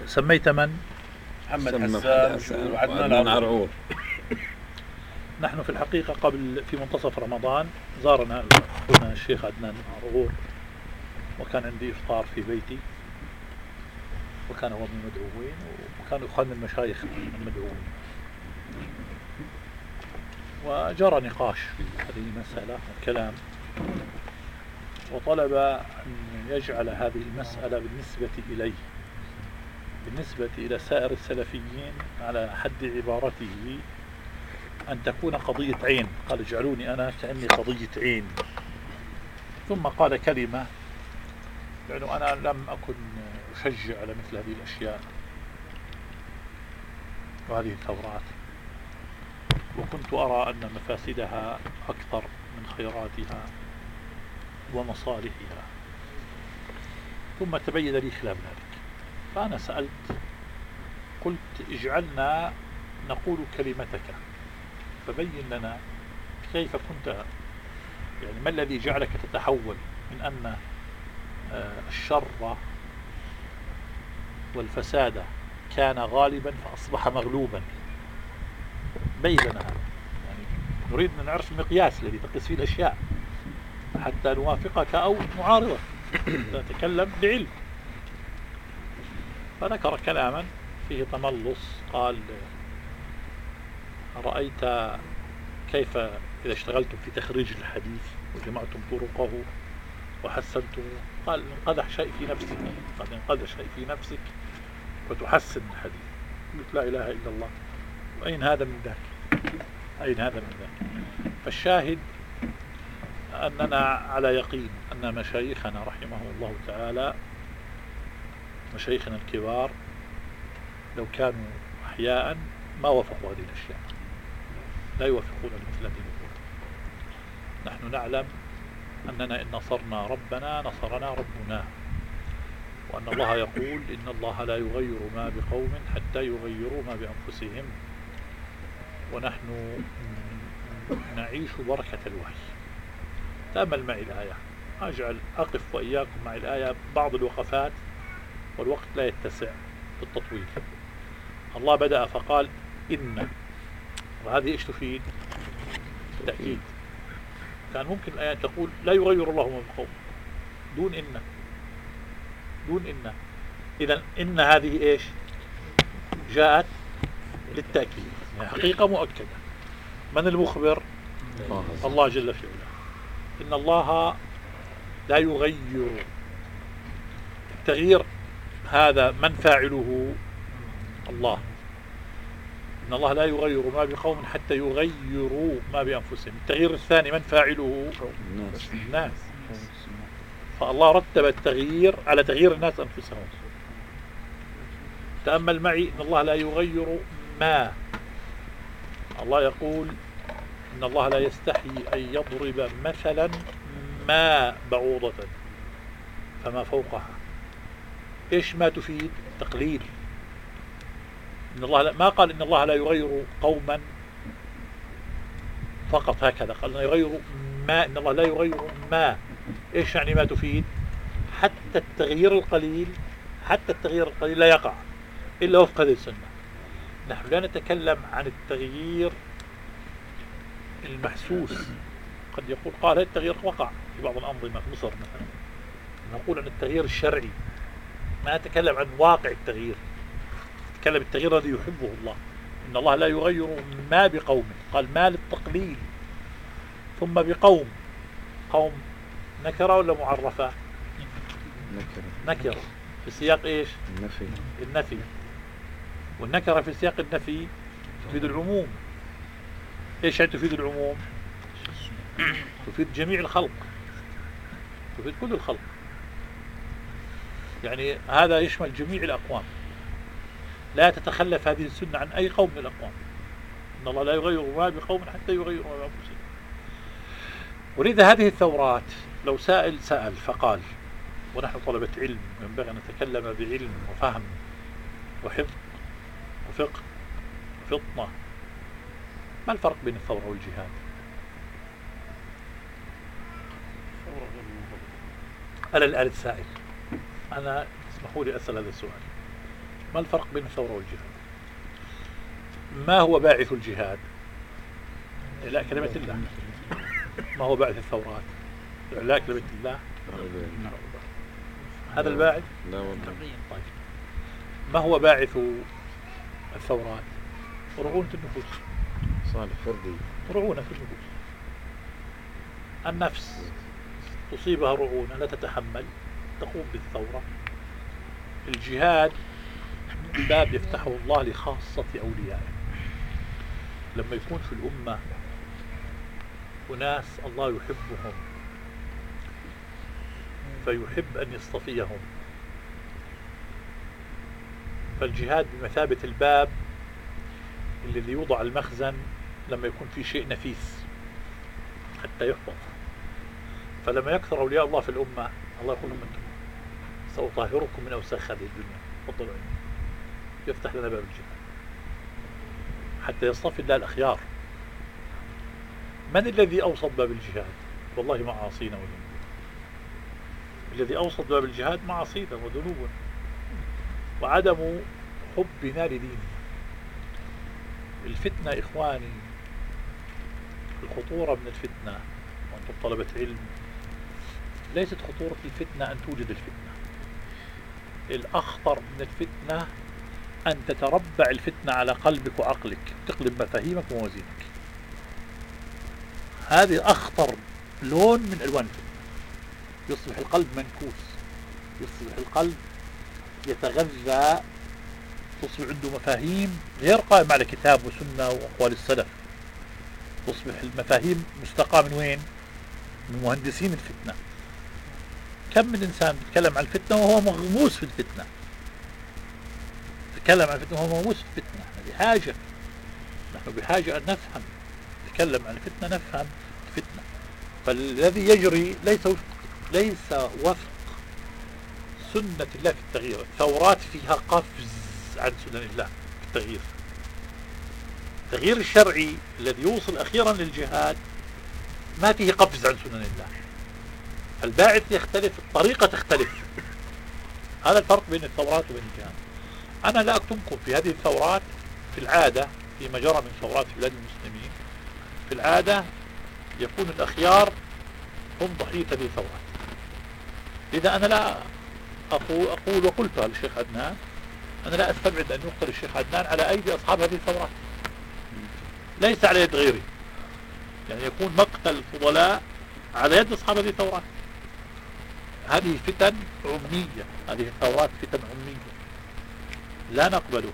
سميت من؟ محمد حسان حسان وعدنان وعدنان عرور عرعور نحن في الحقيقة قبل في منتصف رمضان زارنا أخونا الشيخ عدنان عرغور وكان عندي إفطار في بيتي. وكان هو من المدعوين وكان إخوان المشايخ المدعوين وجرى نقاش في هذه المسألة وكلام وطلب أن يجعل هذه المسألة بالنسبة إليه بالنسبة إلى سائر السلفيين على حد عبارته أن تكون قضية عين. قال اجعلوني أنا كأني قضية عين. ثم قال كلمة لأنه أنا لم أكن أشجع على مثل هذه الأشياء وهذه الثورات. وكنت أرى أن مفاسدها أكثر من خيراتها ومصالحها. ثم تبين لي خلاف ذلك. فأنا سألت قلت اجعلنا نقول كلمتك. فبين لنا كيف كنت يعني ما الذي جعلك تتحول من أن الشر والفساد كان غالبا فأصبح مغلوبا. بين لنا هذا. يعني نريد أن نعرف المقياس الذي تقيس فيه الأشياء حتى نوافقك أو نعارضك نتكلم بعلم. فذكر كلاما فيه تملص قال رأيت كيف إذا اشتغلتم في تخريج الحديث وجمعتم طرقه وحسنتم قال انقدح شيء في نفسك. قد انقدح شيء في نفسك وتحسن الحديث. قلت لا إله إلا الله. وأين هذا من ذاك؟ أين هذا من ذاك؟ فالشاهد أننا على يقين أن مشايخنا رحمه الله تعالى مشايخنا الكبار لو كانوا أحياء ما وافقوا هذه الأشياء. لا يوافقون مثل هذه الأمور نحن نعلم أننا إن نصرنا ربنا نصرنا ربنا. وأن الله يقول إن الله لا يغير ما بقوم حتى يغيروا ما بأنفسهم. ونحن نعيش بركة الوحي. تأمل معي الآية. أجعل أقف وإياكم مع الآية. بعض الوقفات والوقت لا يتسع بالتطويل الله بدأ فقال إن. وهذه إيش تفيد؟ تأكيد. كان ممكن الآيات تقول لا يغير الله ما بقوم دون إن. دون إن. إذا إن هذه إيش؟ جاءت للتأكيد. يعني حقيقة مؤكدة. من المخبر؟ الله. جل في علاه. إن الله لا يغير. التغيير هذا من فاعله؟ الله. إن الله لا يغير ما بقوم حتى يغيروا ما بأنفسهم. التغيير الثاني من فاعله الناس. الناس. فالله رتب التغيير على تغيير الناس أنفسهم. تأمل معي إن الله لا يغير ما. الله يقول إن الله لا يستحي أن يضرب مثلا ما بعوضة فما فوقها. إيش ما تفيد؟ تقليل. إن الله لا ما قال إن الله لا يغير قوما فقط هكذا. قال إنه يغير ما إن الله لا يغير ما. إيش يعني ما تفيد؟ حتى التغيير القليل حتى التغيير القليل لا يقع إلا وفق هذه السنة. نحن لا نتكلم عن التغيير المحسوس. قد يقول قال هذا التغيير وقع في بعض الأنظمة في مصر مثلا؟ نقول عن التغيير الشرعي. ما نتكلم عن واقع التغيير. نتكلم التغيير الذي يحبه الله. إن الله لا يغير ما بقوم. قال ما للتقليل. ثم بقوم. قوم نكرة ولا معرفة؟ نكرة. نكرة في سياق إيش؟ النفي. النفي. والنكرة في سياق النفي تفيد العموم. إيش يعني تفيد العموم؟ تفيد جميع الخلق. تفيد كل الخلق. يعني هذا يشمل جميع الأقوام. لا تتخلف هذه السنة عن أي قوم من الأقوام. إن الله لا يغير ما بقوم حتى يغيروا ما بأنفسهم. ولذا هذه الثورات لو سائل سأل فقال ونحن طلبة علم ينبغي أن نتكلم بعلم وفهم وحفظ وفقه وفطنة. ما الفرق بين الثورة والجهاد؟ أنا الآن السائل. أنا اسمحوا لي أسأل هذا السؤال. ما الفرق بين الثورة والجهاد؟ ما هو باعث الجهاد؟ لا كلمة الله. ما هو باعث الثورات؟ لا كلمة الله. هذا الباعث؟ لا والله. طيب. ما هو باعث الثورات؟ رعونة النفوس. صالح فردي. رعونة النفوس. النفس تصيبها رعونة لا تتحمل تقوم بالثورة. الجهاد باب يفتحه الله لخاصة أوليائه. لما يكون في الأمة أناس الله يحبهم فيحب أن يصطفيهم فالجهاد بمثابة الباب الذي يوضع المخزن لما يكون في شيء نفيس حتى يحفظ. فلما يكثر أولياء الله في الأمة الله يقول لهم أنتم سأطهركم من أوساخ هذه الدنيا. تفضلوا يفتح لنا باب الجهاد. حتى يصطفي الله الأخيار. من الذي أوصد باب الجهاد؟ والله معاصينا وذنوبنا. الذي أوصد باب الجهاد معاصينا وذنوبنا. وعدم حبنا لديننا. الفتنة إخواني الخطورة من الفتنة وأنتم طلبة علم. ليست خطورة الفتنة أن توجد الفتنة. الأخطر من الفتنة أن تتربع الفتنة على قلبك وعقلك. تقلب مفاهيمك وموازينك. هذه أخطر لون من ألوان الفتنة. يصبح القلب منكوس. يصبح القلب يتغذى تصبح عنده مفاهيم غير قائمة على كتاب وسنة وأقوال السلف. تصبح المفاهيم مستقاة من وين؟ من مهندسين الفتنة. كم من إنسان بيتكلم عن الفتنة وهو مغموس في الفتنة؟ تكلم عن الفتنة وهو مغموس في الفتنة. بحاجة نحن بحاجة أن نفهم. نتكلم عن الفتنة نفهم الفتنة. فالذي يجري ليس وفق ليس وفق سنة الله في التغيير. الثورات فيها قفز عن سنن الله في التغيير. التغيير الشرعي الذي يوصل أخيرا للجهاد ما فيه قفز عن سنن الله. الباعث يختلف الطريقة تختلف. هذا الفرق بين الثورات وبين الجهاد. أنا لا أكتمكم في هذه الثورات في العادة فيما جرى من ثورات في بلاد المسلمين في العادة يكون الأخيار هم ضحية هذه الثورات. لذا أنا لا أقول, وقلتها للشيخ عدنان أنا لا أستبعد أن يقتل الشيخ عدنان على أيدي أصحاب هذه الثورات. ليس على يد غيري. يعني يكون مقتل الفضلاء على يد أصحاب هذه الثورات. هذه فتن عمية هذه الثورات فتن عمية. لا نقبلها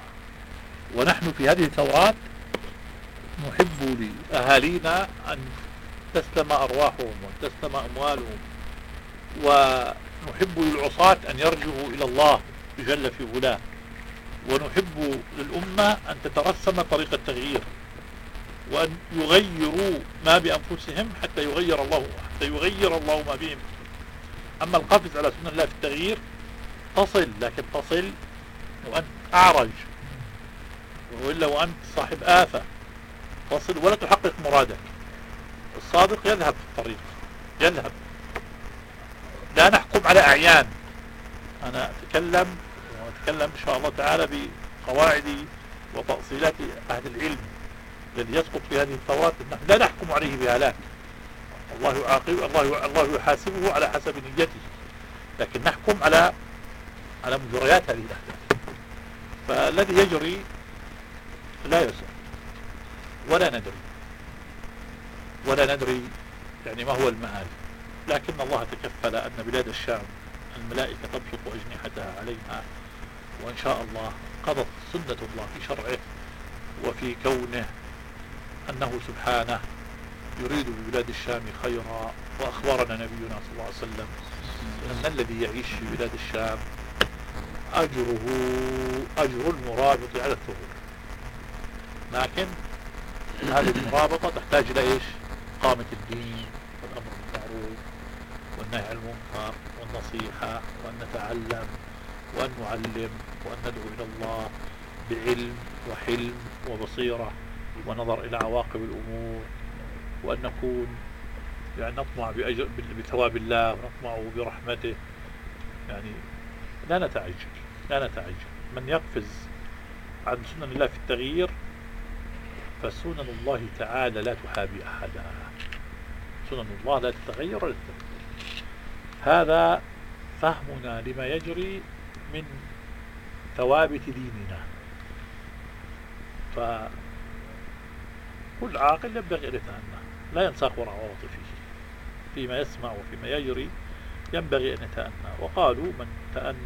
ونحن في هذه الثورات نحب لأهالينا أن تسلم أرواحهم وتسلم أموالهم. ونحب للعصاة أن يرجعوا إلى الله جل في علاه. ونحب للأمة أن تترسم طريق التغيير. وأن يغيروا ما بأنفسهم حتى يغير الله حتى يغير الله ما بهم. أما القفز على سنة الله في التغيير تصل لكن تصل وأنت أعرج. وإلا وأنت صاحب آفة تصل ولا تحقق مرادك. الصادق يذهب في الطريق يذهب. لا نحكم على أعيان. أنا أتكلم وأتكلم إن شاء الله تعالى بقواعد وتأصيلات أهل العلم الذي يسقط في هذه الثورات لا نحكم عليه بهلاك. الله يعاقب الله الله يحاسبه على حسب نيته. لكن نحكم على على مجريات هذه الأحداث فالذي يجري لا يسر ولا ندري. ولا ندري يعني ما هو المآل. لكن الله تكفل أن بلاد الشام الملائكة تبسط أجنحتها عليها. وإن شاء الله قضت سنة الله في شرعه وفي كونه أنه سبحانه يريد ببلاد الشام خيرا. وأخبرنا نبينا صلى الله عليه وسلم أن الذي يعيش في بلاد الشام أجره أجر المرابط على الثغور لكن هذه المرابطة تحتاج إلى إيش؟ قامة الدين والأمر بالمعروف والنهي عن المنكر والنصيحة وأن نتعلم وأن نعلم وأن ندعو إلى الله بعلم وحلم وبصيرة ونظر إلى عواقب الأمور وأن نكون يعني نطمع بثواب الله ونطمع برحمته. يعني لا نتعجل لا نتعجل. من يقفز عن سنن الله في التغيير فسنن الله تعالى لا تحابي أحدا. سنن الله لا تتغير ولا هذا فهمنا لما يجري من ثوابت ديننا. فكل عاقل ينبغي أن يتأنى لا ينساق وراء عواطفه فيما يسمع وفيما يجري ينبغي أن يتأنى. وقالوا من تأنى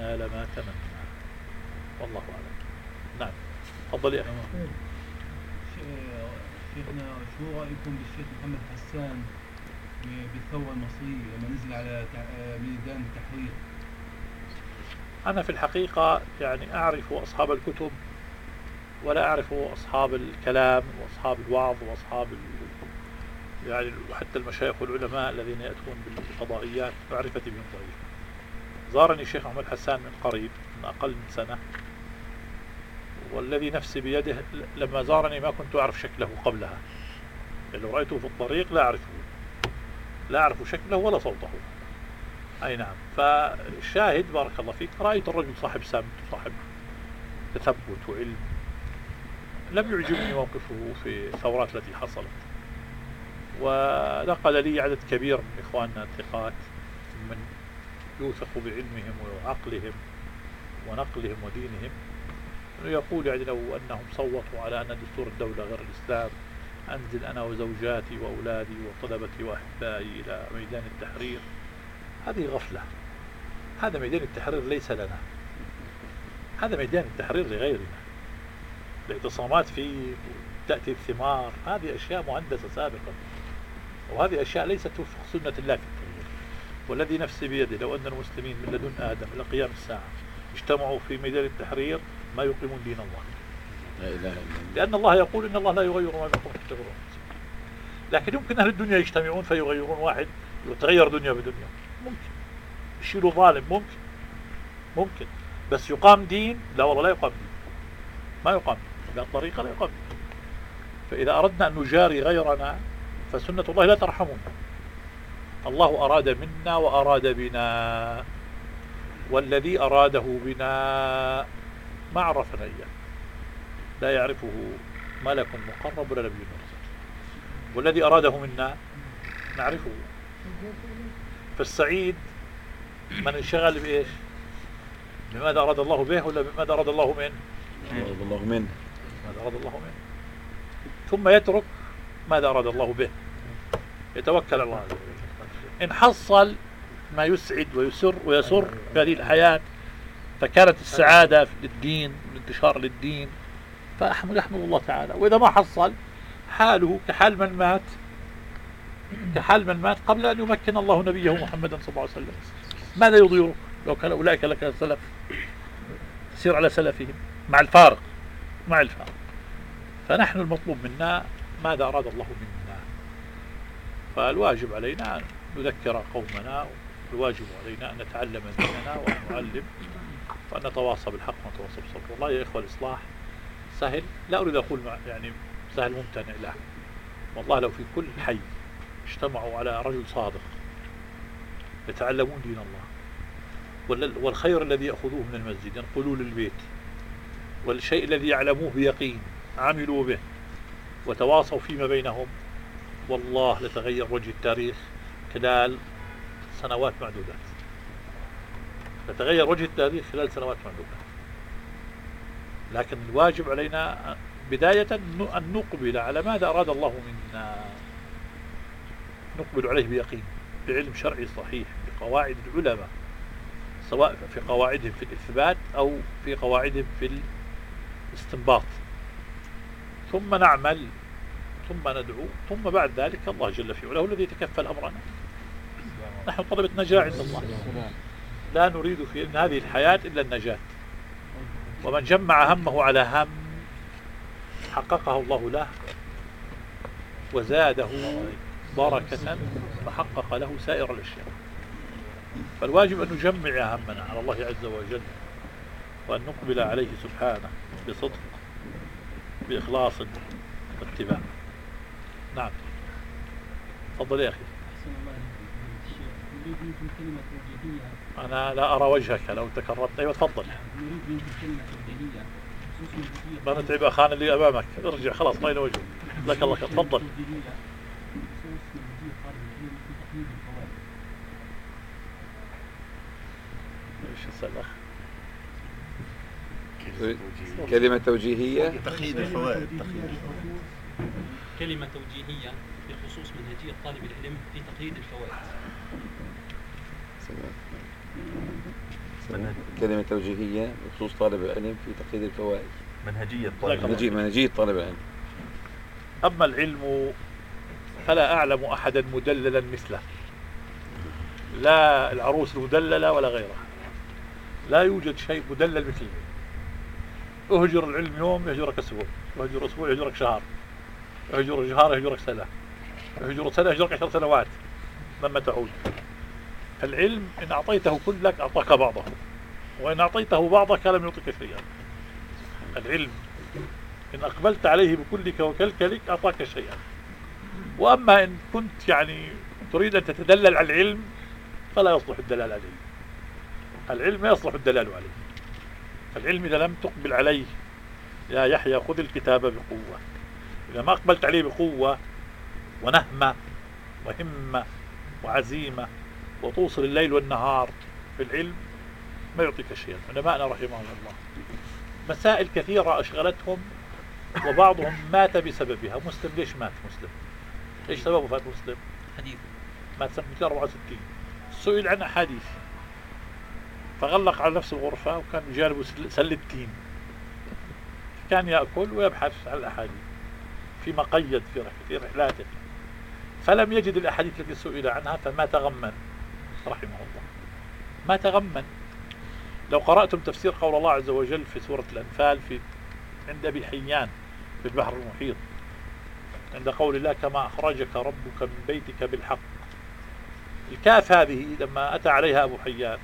نال ما تمنى. والله أعلم. نعم. تفضل يا أخي شيخنا شو رأيكم بالشيخ محمد حسان ب- بالثوره المصريه لما نزل على ميدان التحرير؟ أنا في الحقيقة يعني أعرف أصحاب الكتب ولا أعرف أصحاب الكلام وأصحاب الوعظ وأصحاب. يعني حتى المشايخ والعلماء الذين يأتون بالقضائيات معرفتي بهم ضعيفة. زارني الشيخ محمد حسان من قريب من أقل من سنة والذي نفسي بيده لما زارني ما كنت أعرف شكله قبلها. يعني لو رأيته في الطريق لا أعرفه لا أعرف شكله ولا صوته. أي نعم. فالشاهد بارك الله فيك رأيت الرجل صاحب سمت وصاحب تثبت وعلم. لم يعجبني موقفه في الثورات التي حصلت. ونقل لي عدد كبير من إخواننا الثقات من يوثق بعلمهم وعقلهم ونقلهم ودينهم. يقول يعني لو أنهم صوتوا على أن دستور الدولة غير الإسلام أنزل أنا وزوجاتي وأولادي وطلبتي وأحبائي إلى ميدان التحرير هذه غفلة. هذا ميدان التحرير ليس لنا. هذا ميدان التحرير لغيرنا. الاعتصامات فيه تأتي الثمار هذه أشياء مهندسة سابقا وهذه أشياء ليست توفق سنة الله في التغيير والذي نفسي بيده لو أن المسلمين من لدن آدم إلى قيام الساعة اجتمعوا في ميدان التحرير ما يقيمون دين الله. لا إله إلا الله. لأن الله يقول إن الله لا يغير ما بقوم حتى لكن يمكن أهل الدنيا يجتمعون فيغيرون واحد يتغير دنيا بدنيا. ممكن. يشيلوا ظالم ممكن. ممكن. بس يقام دين لا والله لا يقام دين. ما يقام دين. لا طريقة لا يقام دين. فإذا أردنا أن نجاري غيرنا فسنة الله لا ترحمنا. الله أراد منا وأراد بنا. والذي أراده بنا ما عرفنا إياه. لا يعرفه ملك مقرب ولا نبي مرسل. والذي أراده منا نعرفه. فالسعيد من انشغل بإيش؟ بماذا أراد الله به ولا بماذا أراد الله منه؟ أعوذ الله منه؟ ماذا أراد الله منه؟ ثم يترك ماذا أراد الله به؟ يتوكل الله. عز وجل إن حصل ما يسعد ويسر ويسر في هذه الحياة فكانت السعادة في الدين الانتشار للدين. فأحمد يحمد الله تعالى. وإذا ما حصل حاله كحال من مات كحال من مات قبل أن يمكن الله نبيه محمدا صلى الله عليه وسلم. ماذا يضيرك لو كان أولئك لك سلف. سير على سلفهم مع الفارق مع الفارق. فنحن المطلوب منا ماذا أراد الله منا؟ فالواجب علينا أن نذكر قومنا الواجب علينا أن نتعلم ديننا وأن نعلم وأن نتواصى بالحق ونتواصى بالصبر. والله يا إخوة الإصلاح سهل. لا أريد أقول يعني سهل ممتنع لا. والله لو في كل حي اجتمعوا على رجل صادق يتعلمون دين الله وال- والخير الذي يأخذوه من المسجد ينقلوه للبيت والشيء الذي يعلموه بيقين عملوا به. وتواصوا فيما بينهم. والله لتغير وجه التاريخ خلال سنوات معدودات لتغير وجه التاريخ خلال سنوات معدودات لكن الواجب علينا بداية أن نقبل على ماذا أراد الله منا. نقبل عليه بيقين بعلم شرعي صحيح بقواعد العلماء سواء في قواعدهم في الإثبات أو في قواعدهم في الاستنباط. ثم نعمل ثم ندعو ثم بعد ذلك الله جل في علاه الذي يتكفل أمرنا. نحن طلبة نجاة عند الله. لا نريد في هذه الحياة إلا النجاة. ومن جمع همه على هم حققه الله له وزاده بركة فحقق له سائر الأشياء. فالواجب أن نجمع همنا على الله عز وجل وأن نقبل عليه سبحانه بصدق بإخلاص واتباع نعم. تفضل يا أخي. أنا لا أرى وجهك لو تكررت. أيوة تفضل. نريد كلمة ما نتعب أخانا اللي أمامك. ارجع خلاص طين وجهه لك الله خير. تفضل. إيش السؤال كلمة توجيهية. تقييد الفوائد تقييد كلمة توجيهية بخصوص منهجية طالب العلم في تقييد الفوائد. كلمة توجيهية بخصوص طالب العلم في تقييد الفوائد. منهجية طالب العلم. منهجية منهجية طالب العلم. أما العلم فلا أعلم أحدا مدللا مثله. لا العروس المدللة ولا غيرها. لا يوجد شيء مدلل مثل العلم اهجر العلم يوم يهجرك أسبوع. اهجر أسبوع يهجرك شهر. اهجر شهر يهجرك سنة. اهجر سنة يهجرك عشر سنوات. لما تعود. العلم إن أعطيته كلك أعطاك بعضه. وإن أعطيته بعضك لم يعطيك شيئا. العلم إن أقبلت عليه بكلك وكلكلك أعطاك شيئا. وأما إن كنت يعني تريد أن تتدلل على العلم فلا يصلح الدلال عليه. العلم يصلح الدلال عليه. العلم إذا لم تقبل عليه يا يحيى خذ الكتاب بقوة. إذا ما أقبلت عليه بقوة ونهمة وهمة وعزيمة وتوصل الليل والنهار في العلم ما يعطيك شيئا. علماءنا رحمهم الله. مسائل كثيرة أشغلتهم وبعضهم مات بسببها. مسلم ليش مات مسلم؟ إيش سبب وفاة مسلم؟ حديث. مات سنة 264 سئل عن أحاديث. فغلق على نفس الغرفة وكان بجانبه سل- سل التين كان يأكل ويبحث عن الأحاديث في رح- في رحلاته فلم يجد الأحاديث التي سئل عنها فما تغمن؟ رحمه الله. ما تغمن؟ لو قرأتم تفسير قول الله عز وجل في سورة الأنفال في عند أبي حيان في البحر المحيط عند قول الله كما أخرجك ربك من بيتك بالحق. الكاف هذه لما أتى عليها أبو حيان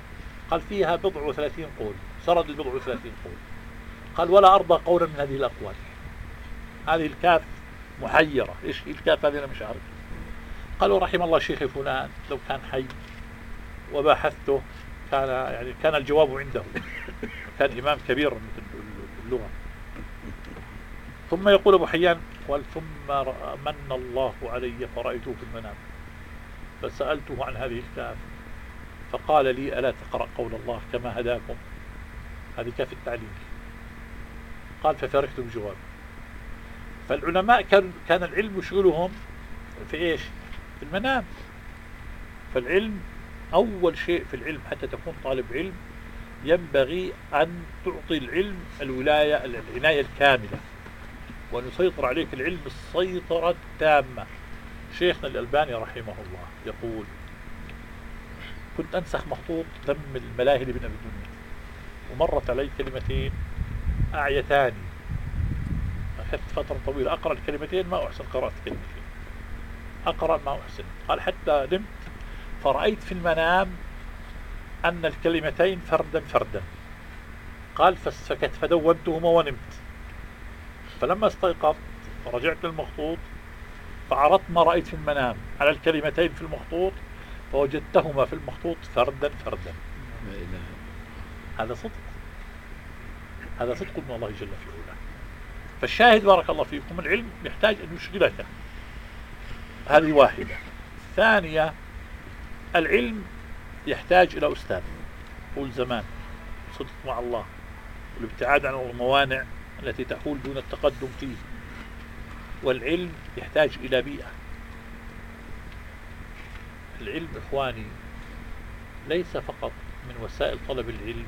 قال فيها بضع وثلاثين قول. سرد البضع وثلاثين قول. قال ولا أرضى قولا من هذه الأقوال. هذه الكاف محيرة. إيش الكاف هذه؟ أنا مش عارف. قالوا رحم الله شيخي فلان لو كان حي وباحثته كان يعني كان الجواب عنده. كان إمام كبير اللغة. ثم يقول أبو حيان قال ثم من الله علي فرأيته في المنام. فسألته عن هذه الكاف. فقال لي ألا تقرأ قول الله كما هداكم? هذه كاف التعليم قال ففرحت بجوابه فالعلماء كان كان العلم يشغلهم في إيش؟ في المنام. فالعلم أول شيء في العلم حتى تكون طالب علم ينبغي أن تعطي العلم الولاية العناية الكاملة. وأن يسيطر عليك العلم السيطرة التامة. شيخنا الألباني رحمه الله يقول كنت أنسخ مخطوط دم الملاهي لابن أبي الدنيا. ومرت علي كلمتين أعيتاني. أخذت فترة طويلة أقرأ الكلمتين ما أحسن قراءة كلمتين. أقرأ ما أحسن. قال حتى نمت فرأيت في المنام أن الكلمتين فردا فردا. قال فسكت فدونتهما ونمت. فلما استيقظت رجعت للمخطوط فعرضت ما رأيت في المنام. على الكلمتين في المخطوط فوجدتهما في المخطوط فردا فردا. هذا صدق. هذا صدق من الله جل في علاه. فالشاهد بارك الله فيكم العلم يحتاج أن يشغلك هذه واحدة. ثانية العلم يحتاج إلى أستاذ. طول زمان صدق مع الله. والابتعاد عن الموانع التي تحول دون التقدم فيه. والعلم يحتاج إلى بيئة. العلم إخواني ليس فقط من وسائل طلب العلم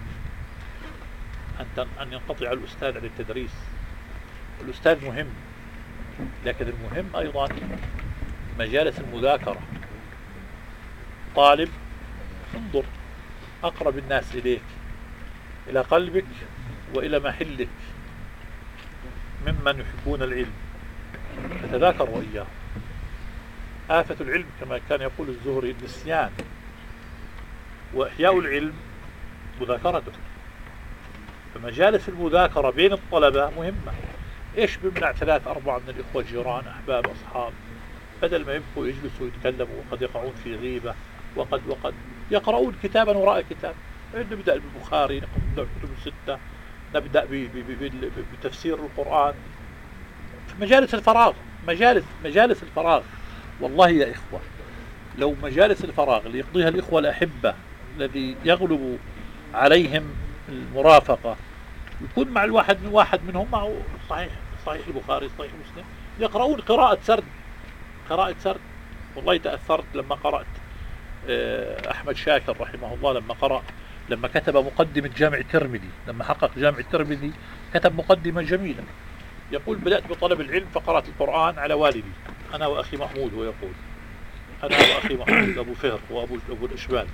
أن أن ينقطع الأستاذ عن التدريس. الأستاذ مهم لكن المهم أيضا مجالس المذاكرة. طالب انظر أقرب الناس إليك إلى قلبك وإلى محلك ممن يحبون العلم. فتذاكر وإياه آفة العلم كما كان يقول الزهري النسيان. وإحياء العلم مذاكرته. فمجالس المذاكرة بين الطلبة مهمة. إيش بمنع ثلاث أربعة من الإخوة جيران أحباب أصحاب؟ بدل ما يبقوا يجلسوا يتكلموا وقد يقعون في غيبة وقد وقد يقرؤون كتابا وراء كتاب. نبدأ بالبخاري نبدأ بالكتب الستة نبدأ بتفسير القرآن. في مجالس الفراغ مجالس مجالس الفراغ. والله يا إخوة لو مجالس الفراغ اللي يقضيها الإخوة الأحبة الذي يغلب عليهم المرافقة يكون مع الواحد من واحد منهم معه صحيح صحيح البخاري صحيح مسلم يقرؤون قراءة سرد قراءة سرد. والله تأثرت لما قرأت آه، أحمد شاكر رحمه الله لما قرأ لما كتب مقدمة جامع الترمذي لما حقق جامع الترمذي كتب مقدمة جميلة. يقول بدأت بطلب العلم فقرأت القرآن على والدي. أنا وأخي محمود هو يقول. أنا وأخي محمود أبو فهر وأبو أبو الإشبال.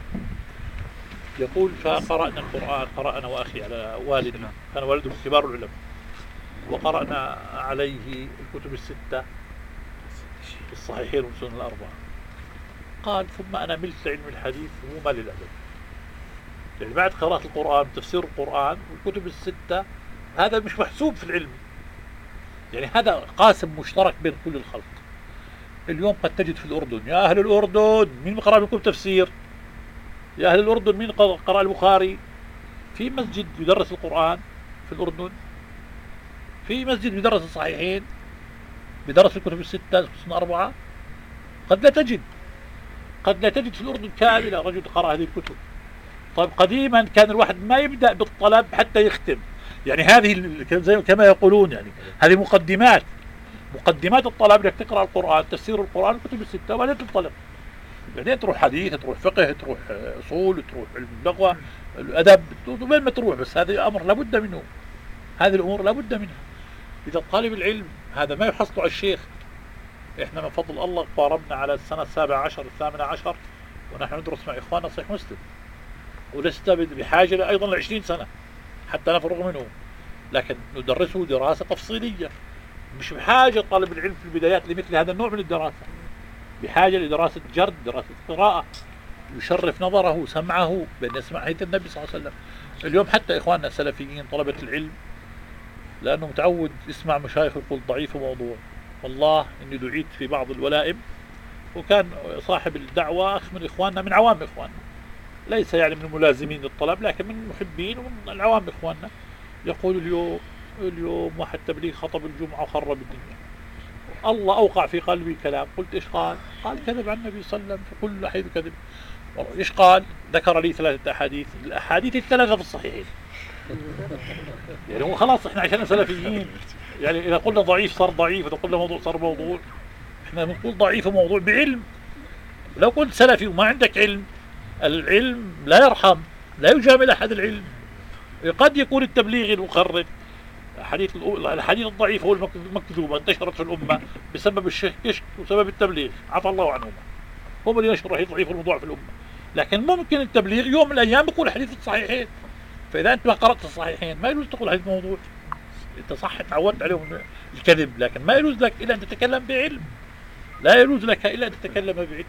يقول فقرأنا القرآن قرأنا وأخي على والدي. كان والده من كبار العلماء وقرأنا عليه الكتب الستة. الصحيحين والسنن الأربعة. قال ثم أنا ملت لعلم الحديث ومو مال الأدب. يعني بعد قراءة القرآن تفسير القرآن والكتب الستة هذا مش محسوب في العلم. يعني هذا قاسم مشترك بين كل الخلق. اليوم قد تجد في الأردن يا أهل الأردن مين قرأ لكم تفسير؟ يا أهل الأردن مين قرأ البخاري؟ في مسجد يدرس القرآن في الأردن؟ في مسجد يدرس الصحيحين؟ بدرس الكتب الستة السنة أربعة قد لا تجد. قد لا تجد في الأردن كاملة رجل قرأ هذه الكتب. طيب قديما كان الواحد ما يبدأ بالطلب حتى يختم. يعني هذه زي كما يقولون يعني هذه مقدمات. مقدمات الطلب انك تقرأ القرآن تفسير القرآن الكتب الستة وبعدين تنطلق. بعدين تروح حديث تروح فقه تروح أصول تروح علم اللغة الأدب وين ما تروح بس هذا أمر لابد منه. هذه الأمور لابد منها. إذا طالب العلم هذا ما يحصل على الشيخ. إحنا من فضل الله قاربنا على السنة السابعة عشر الثامنة عشر ونحن ندرس مع إخواننا صحيح مسلم. ولست بحاجة أيضا ل 20 سنة. حتى نفرغ منه لكن ندرسه دراسة تفصيلية. مش بحاجة طالب العلم في البدايات لمثل هذا النوع من الدراسة. بحاجة لدراسة جرد دراسة قراءة. يشرف نظره وسمعه بأن يسمع حديث النبي صلى الله عليه وسلم. اليوم حتى إخواننا السلفيين طلبة العلم لأنه متعود يسمع مشايخ يقول ضعيف موضوع. والله إني دعيت في بعض الولائم وكان صاحب الدعوة أخ من إخواننا من عوام إخواننا. ليس يعني من الملازمين للطلب لكن من المحبين ومن العوام إخواننا. يقول اليوم اليوم واحد تبليغ خطب الجمعة وخرب الدنيا الله أوقع في قلبي كلام. قلت إيش قال؟ قال كذب عن النبي صلى الله عليه وسلم في كل حديث كذب. إيش قال؟ ذكر لي ثلاثة أحاديث. الأحاديث الثلاثة في الصحيحين. يعني هو خلاص إحنا عشان سلفيين. يعني إذا قلنا ضعيف صار ضعيف إذا قلنا موضوع صار موضوع. إحنا بنقول ضعيف وموضوع بعلم. لو كنت سلفي وما عندك علم العلم لا يرحم لا يجامل أحد العلم. قد يكون التبليغ المخرج الحديث الحديث الضعيف هو المكذوبة انتشرت في الأمة بسبب الشك وسبب التبليغ. عفى الله عنهما. هم اللي ينشروا الحديث الضعيف الموضوع في الأمة. لكن ممكن التبليغ يوم من الأيام يقول حديث الصحيحين فإذا أنت ما قرأت الصحيحين ما يجوز تقول حديث موضوع أنت صح تعودت عليهم الكذب لكن ما يجوز لك إلا أن تتكلم بعلم. لا يجوز لك إلا أن تتكلم بعلم.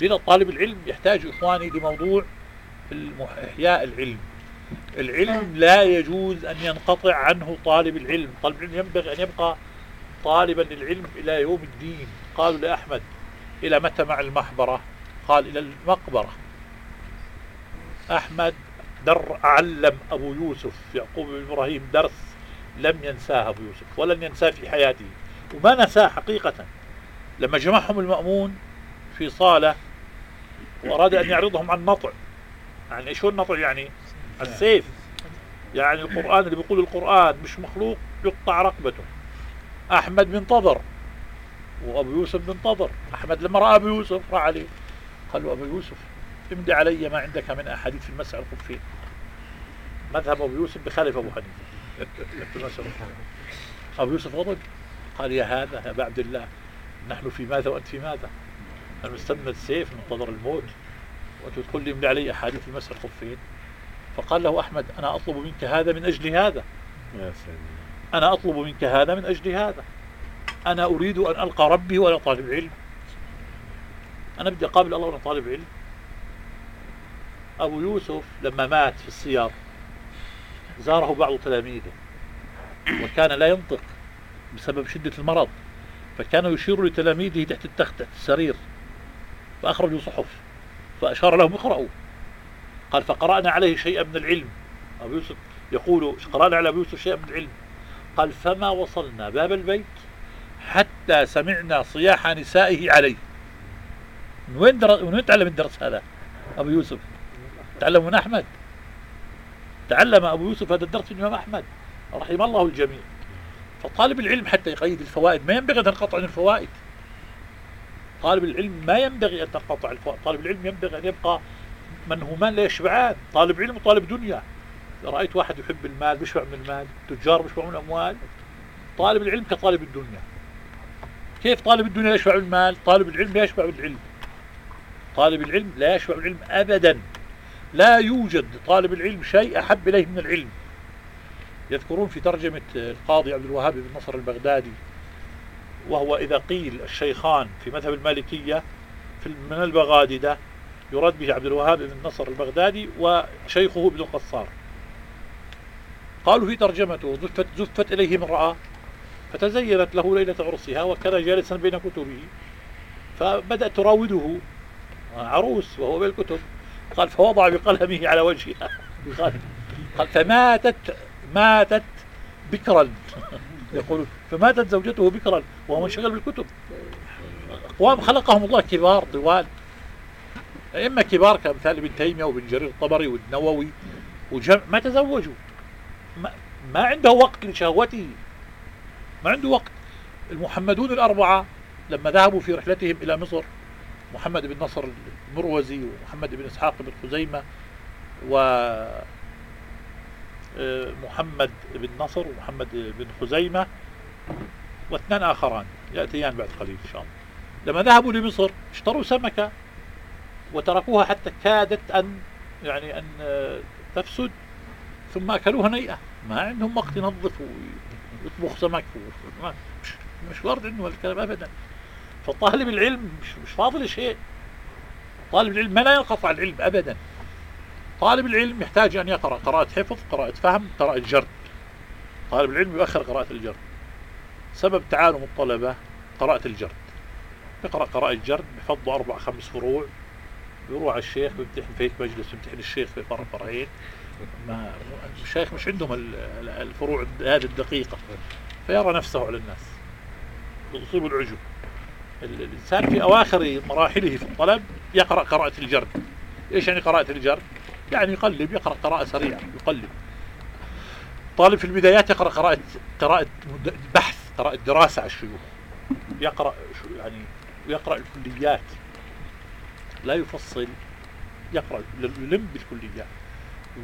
لذا طالب العلم يحتاج إخواني لموضوع إحياء العلم. العلم لا يجوز أن ينقطع عنه طالب العلم. طالب العلم ينبغي أن يبقى طالبا للعلم إلى يوم الدين. قالوا لأحمد إلى متى مع المحبرة؟ قال إلى المقبرة. أحمد در علم أبو يوسف. يعقوب بن إبراهيم درس لم ينساه أبو يوسف ولن ينساه في حياته. وما نساه حقيقة. لما جمعهم المأمون في صالة وأراد أن يعرضهم عن نطع. يعني إيش هو النطع يعني؟ السيف. يعني القرآن اللي بيقول القرآن مش مخلوق يقطع رقبته. أحمد بينتظر وأبو يوسف بينتظر أحمد لما رأى أبو يوسف راح عليه قال له أبو يوسف امضي علي ما عندك من أحاديث في المسح الخفين مذهب أبو يوسف بخالف أبو حنيفة. أبو يوسف غضب. قال يا هذا يا عبد الله نحن في ماذا وأنت في ماذا؟ أنا مستنى السيف ننتظر الموت وأنت تقول لي املي علي أحاديث في المسح الخفين. فقال له أحمد أنا أطلب منك هذا من أجل هذا. يا أنا أطلب منك هذا من أجل هذا. أنا أريد أن ألقى ربي وأنا طالب علم. أنا بدي أقابل الله وأنا طالب علم. أبو يوسف لما مات في السيار زاره بعض تلاميذه وكان لا ينطق بسبب شدة المرض فكان يشير لتلاميذه تحت التخت تحت السرير. فأخرجوا صحف فأشار لهم اقرأوا قال فقرأنا عليه شيئا من العلم. أبو يوسف يقول قرأنا على أبو يوسف شيئا من العلم. قال فما وصلنا باب البيت حتى سمعنا صياح نسائه عليه. من وين در... من وين تعلم الدرس هذا؟ أبو يوسف. تعلم من أحمد. تعلم أبو يوسف هذا الدرس من الإمام أحمد. رحم الله الجميع. فطالب العلم حتى يقيد الفوائد. ما ينبغي أن تنقطع عن الفوائد. طالب العلم ما ينبغي أن تنقطع الفوائد طالب العلم ينبغي أن يبقى منهومان لا يشبعان. طالب علم وطالب دنيا. رأيت واحد يحب المال بيشبع من المال. تجار بيشبعوا من الأموال طالب العلم كطالب الدنيا. كيف طالب الدنيا يشبع بالمال طالب العلم لا يشبع بالعلم. طالب العلم لا يشبع بالعلم أبدا. لا يوجد طالب العلم شيء أحب إليه من العلم. يذكرون في ترجمة القاضي عبد الوهاب بن نصر البغدادي وهو إذا قيل الشيخان في مذهب المالكية في من البغاددة يراد به عبد الوهاب بن نصر البغدادي وشيخه ابن القصار. قالوا في ترجمته زفت, زفت إليه امرأة فتزينت له ليلة عرسها وكان جالسا بين كتبه. فبدأت تراوده. عروس وهو بين الكتب قال فوضع بقلمه على وجهها. قال قال فماتت ماتت بكرا. يقول فماتت زوجته بكرا وهو منشغل بالكتب. أقوام خلقهم الله كبار طوال. أئمة كبار كأمثال ابن تيمية وابن جرير الطبري والنووي وجمع ما تزوجوا. ما, ما عنده وقت لشهوته. ما عنده وقت. المحمدون الأربعة لما ذهبوا في رحلتهم إلى مصر محمد بن نصر المروزي ومحمد بن إسحاق بن خزيمة و محمد بن نصر ومحمد بن خزيمة واثنان آخران يأتيان بعد قليل إن شاء الله. لما ذهبوا لمصر اشتروا سمكة وتركوها حتى كادت أن يعني أن تفسد ثم أكلوها نيئة ما عندهم وقت ينظف ويطبخ سمك مش, مش وارد عنده الكلام أبدا. فطالب العلم مش, مش فاضل شيء طالب العلم ما لا ينقطع العلم أبدا. طالب العلم يحتاج أن يقرأ قراءة حفظ قراءة فهم قراءة جرد. طالب العلم يؤخر قراءة الجرد. سبب تعالم الطلبة قراءة الجرد. يقرأ قراءة جرد بحفظه أربع خمس فروع. يروح على الشيخ بيمتحن في مجلس يمتحن الشيخ في فرع فرعين ما الشيخ مش عندهم الفروع هذه الدقيقة. فيرى نفسه على الناس. يصيب العجب. الإنسان في أواخر مراحله في الطلب يقرأ قراءة الجرد. إيش يعني قراءة الجرد؟ يعني يقلب يقرأ قراءة سريعة يقلب. طالب في البدايات يقرأ قراءة قراءة بحث قراءة دراسة على الشيوخ. يقرأ يعني يقرأ الكليات. لا يفصل يقرأ يلم بالكليات.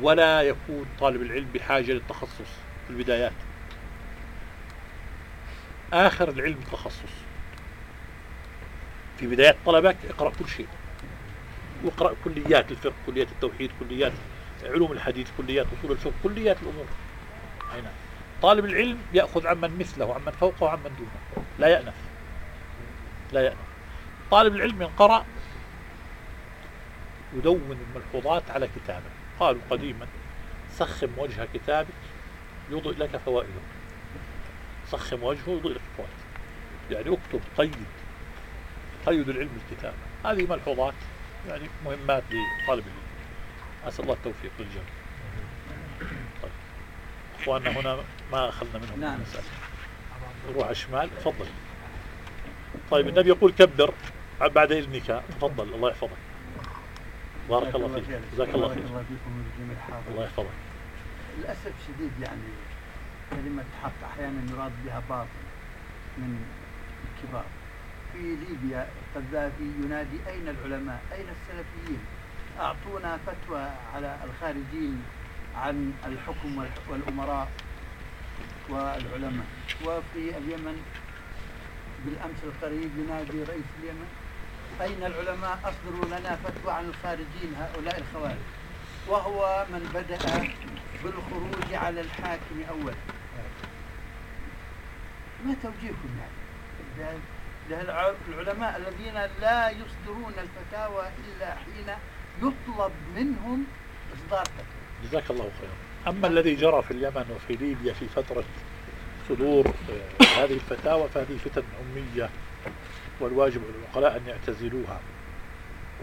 ولا يكون طالب العلم بحاجة للتخصص في البدايات. آخر العلم التخصص في بداية طلبك اقرأ كل شيء. واقرأ كليات الفقه كليات التوحيد كليات علوم الحديث كليات أصول الفقه كليات الأمور. أي نعم. طالب العلم يأخذ عمن مثله عمن فوقه وعمن دونه. لا يأنف. لا يأنف. طالب العلم ينقرأ يدون الملحوظات على كتابه. قالوا قديما سخم وجه كتابك يضئ لك فوائده. سخم وجهه يضئ لك فوائده. يعني اكتب قيد قيد العلم الكتابة. هذه ملحوظات يعني مهمات لطالب العلم. أسأل الله التوفيق للجميع. طيب. أخواننا هنا ما أخذنا منهم. نعم. المسألة نروح على الشمال تفضل. طيب النبي يقول كبر بعد إذنك تفضل الله يحفظك. بارك الله فيك. جزاك الله خير. الله يحفظك. للأسف شديد يعني كلمة حق أحيانا يراد بها باطل من الكبار. في ليبيا القذافي ينادي أين العلماء؟ أين السلفيين؟ أعطونا فتوى على الخارجين عن الحكم والأمراء والعلماء. وفي اليمن بالأمس القريب ينادي رئيس اليمن أين العلماء؟ أصدروا لنا فتوى عن الخارجين هؤلاء الخوارج. وهو من بدأ بالخروج على الحاكم أولا ما توجيهكم يعني؟ العلماء الذين لا يصدرون الفتاوى إلا حين يطلب منهم إصدار فتوى. جزاك الله خيرا. أما الذي جرى في اليمن وفي ليبيا في فترة صدور آه، هذه الفتاوى فهذه فتن أمية والواجب على العقلاء أن يعتزلوها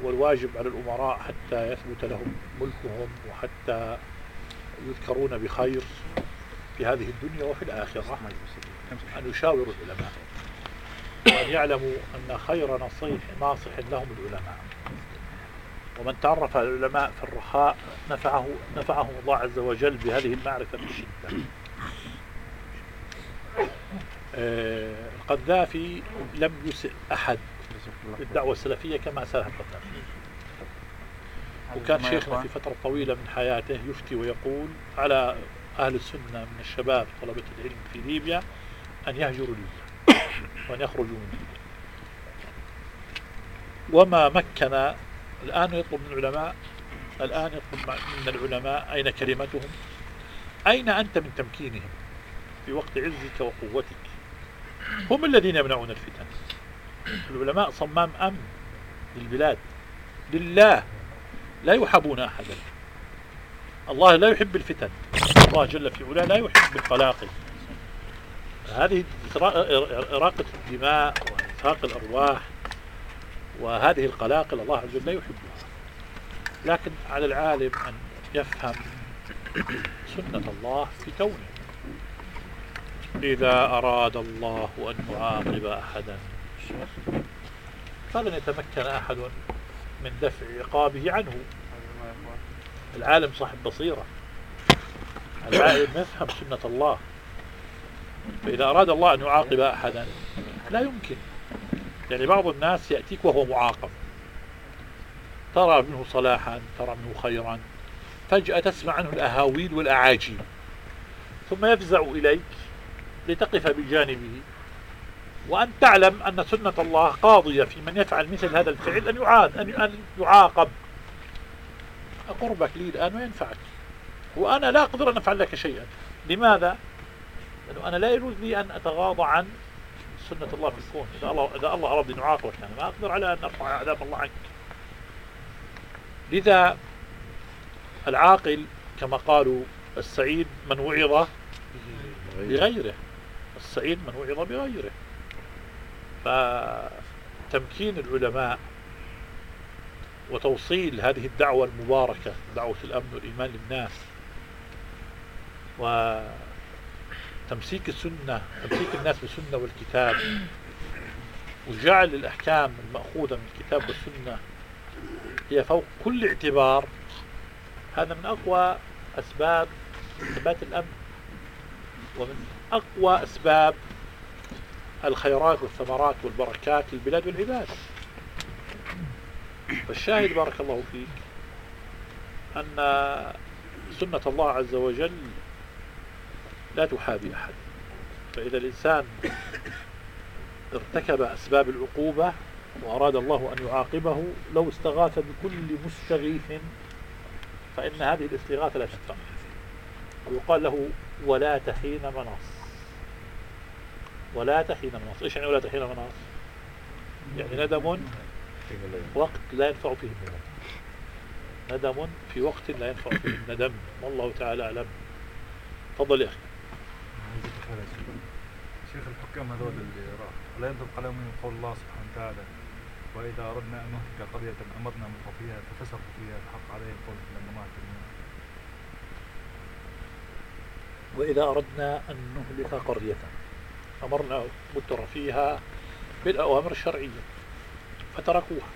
والواجب على الأمراء حتى يثبت لهم ملكهم وحتى يذكرون بخير في هذه الدنيا وفي الآخرة أن يشاوروا العلماء. وأن يعلموا أن خير نصيح ناصح لهم العلماء. ومن تعرف على العلماء في الرخاء نفعه نفعه الله عز وجل بهذه المعرفة في الشدة آه، القذافي لم يسئ أحد بالدعوة السلفية كما أساها القذافي. وكان شيخنا في فترة طويلة من حياته يفتي ويقول على أهل السنة من الشباب طلبة العلم في ليبيا أن يهجروا ليبيا. وأن يخرجوا من ليبيا وما مكن الآن يطلب من العلماء الآن يطلب من العلماء أين كلمتهم؟ أين أنت من تمكينهم في وقت عزك وقوتك؟ هم الذين يمنعون الفتن. العلماء صمام أمن للبلاد؟ لله. لا يحابون أحدا. الله لا يحب الفتن. الله جل في علاه لا يحب القلاقل هذه إراقة الدماء وإنفاق الأرواح وهذه القلاقل الله عز وجل لا يحبها. لكن على العالم أن يفهم سنة الله في كونه. إذا أراد الله أن يعاقب أحدا فلن يتمكن أحد من دفع عقابه عنه. العالم صاحب بصيرة. العالم يفهم سنة الله. فإذا أراد الله أن يعاقب أحدا لا يمكن. يعني بعض الناس يأتيك وهو معاقب. ترى منه صلاحا ترى منه خيرا. فجأة تسمع عنه الأهاويل والأعاجيب. ثم يفزع إليك لتقف بجانبه. وأن تعلم أن سنة الله قاضية في من يفعل مثل هذا الفعل أن يعاد أن يعاقب. قربك لي الآن وينفعك. وأنا لا أقدر أن أفعل لك شيئا. لماذا؟ لأنه أنا لا يجوز لي أن أتغاضى عن سنة الله في الكون. إذا الله, إذا الله أراد أن يعاقبك أنا ما أقدر على أن أرفع عذاب الله عنك. لذا العاقل كما قالوا السعيد من وعظ بغيره. السعيد من وعظ بغيره. فتمكين العلماء وتوصيل هذه الدعوة المباركة دعوة الأمن والإيمان للناس. وتمسيك السنة تمسيك الناس بالسنة والكتاب وجعل الأحكام المأخوذة من الكتاب والسنة هي فوق كل اعتبار. هذا من أقوى أسباب ثبات الأمن ومن أقوى أسباب الخيرات والثمرات والبركات للبلاد والعباد. فالشاهد بارك الله فيك أن سنة الله عز وجل لا تحابي أحد. فإذا الإنسان ارتكب أسباب العقوبة وأراد الله أن يعاقبه لو استغاث بكل مستغيث فإن هذه الاستغاثة لا تنفع ويقال له ولا تحين مناص ولا تحين مناص إيش يعني ولا تحين مناص يعني ندم وقت لا ينفع فيه الندم. ندم في وقت لا ينفع فيه الندم. والله تعالى أعلم. تفضل يا أخي. شيخ الحكام هذول اللي راح. لا ينطبق عليهم من قول الله سبحانه وتعالى وإذا أردنا أن نهلك قرية أمرنا مطرفيها ففسقوا فيها فحق عليهم قول لما ما وإذا أردنا أن نهلك قرية أمرنا متر فيها بالأوامر الشرعية فتركوها.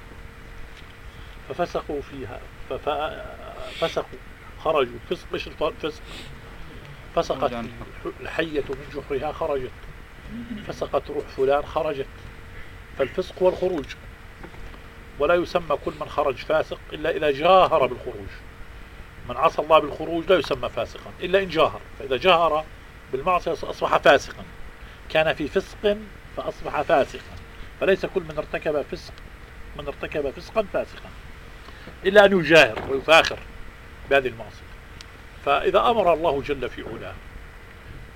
ففسقوا فيها ففسقوا خرجوا. فسق مش الفسق فسقت الحية من جحرها خرجت. فسقت روح فلان خرجت. فالفسق هو الخروج ولا يسمى كل من خرج فاسق إلا إذا جاهر بالخروج. من عصى الله بالخروج لا يسمى فاسقا إلا إن جاهر. فإذا جاهر بالمعصية أصبح فاسقا. كان في فسق فأصبح فاسقا. فليس كل من ارتكب فسق من ارتكب فسقا فاسقا. إلا أن يجاهر ويفاخر بهذه المعصية. فإذا أمر الله جل في علاه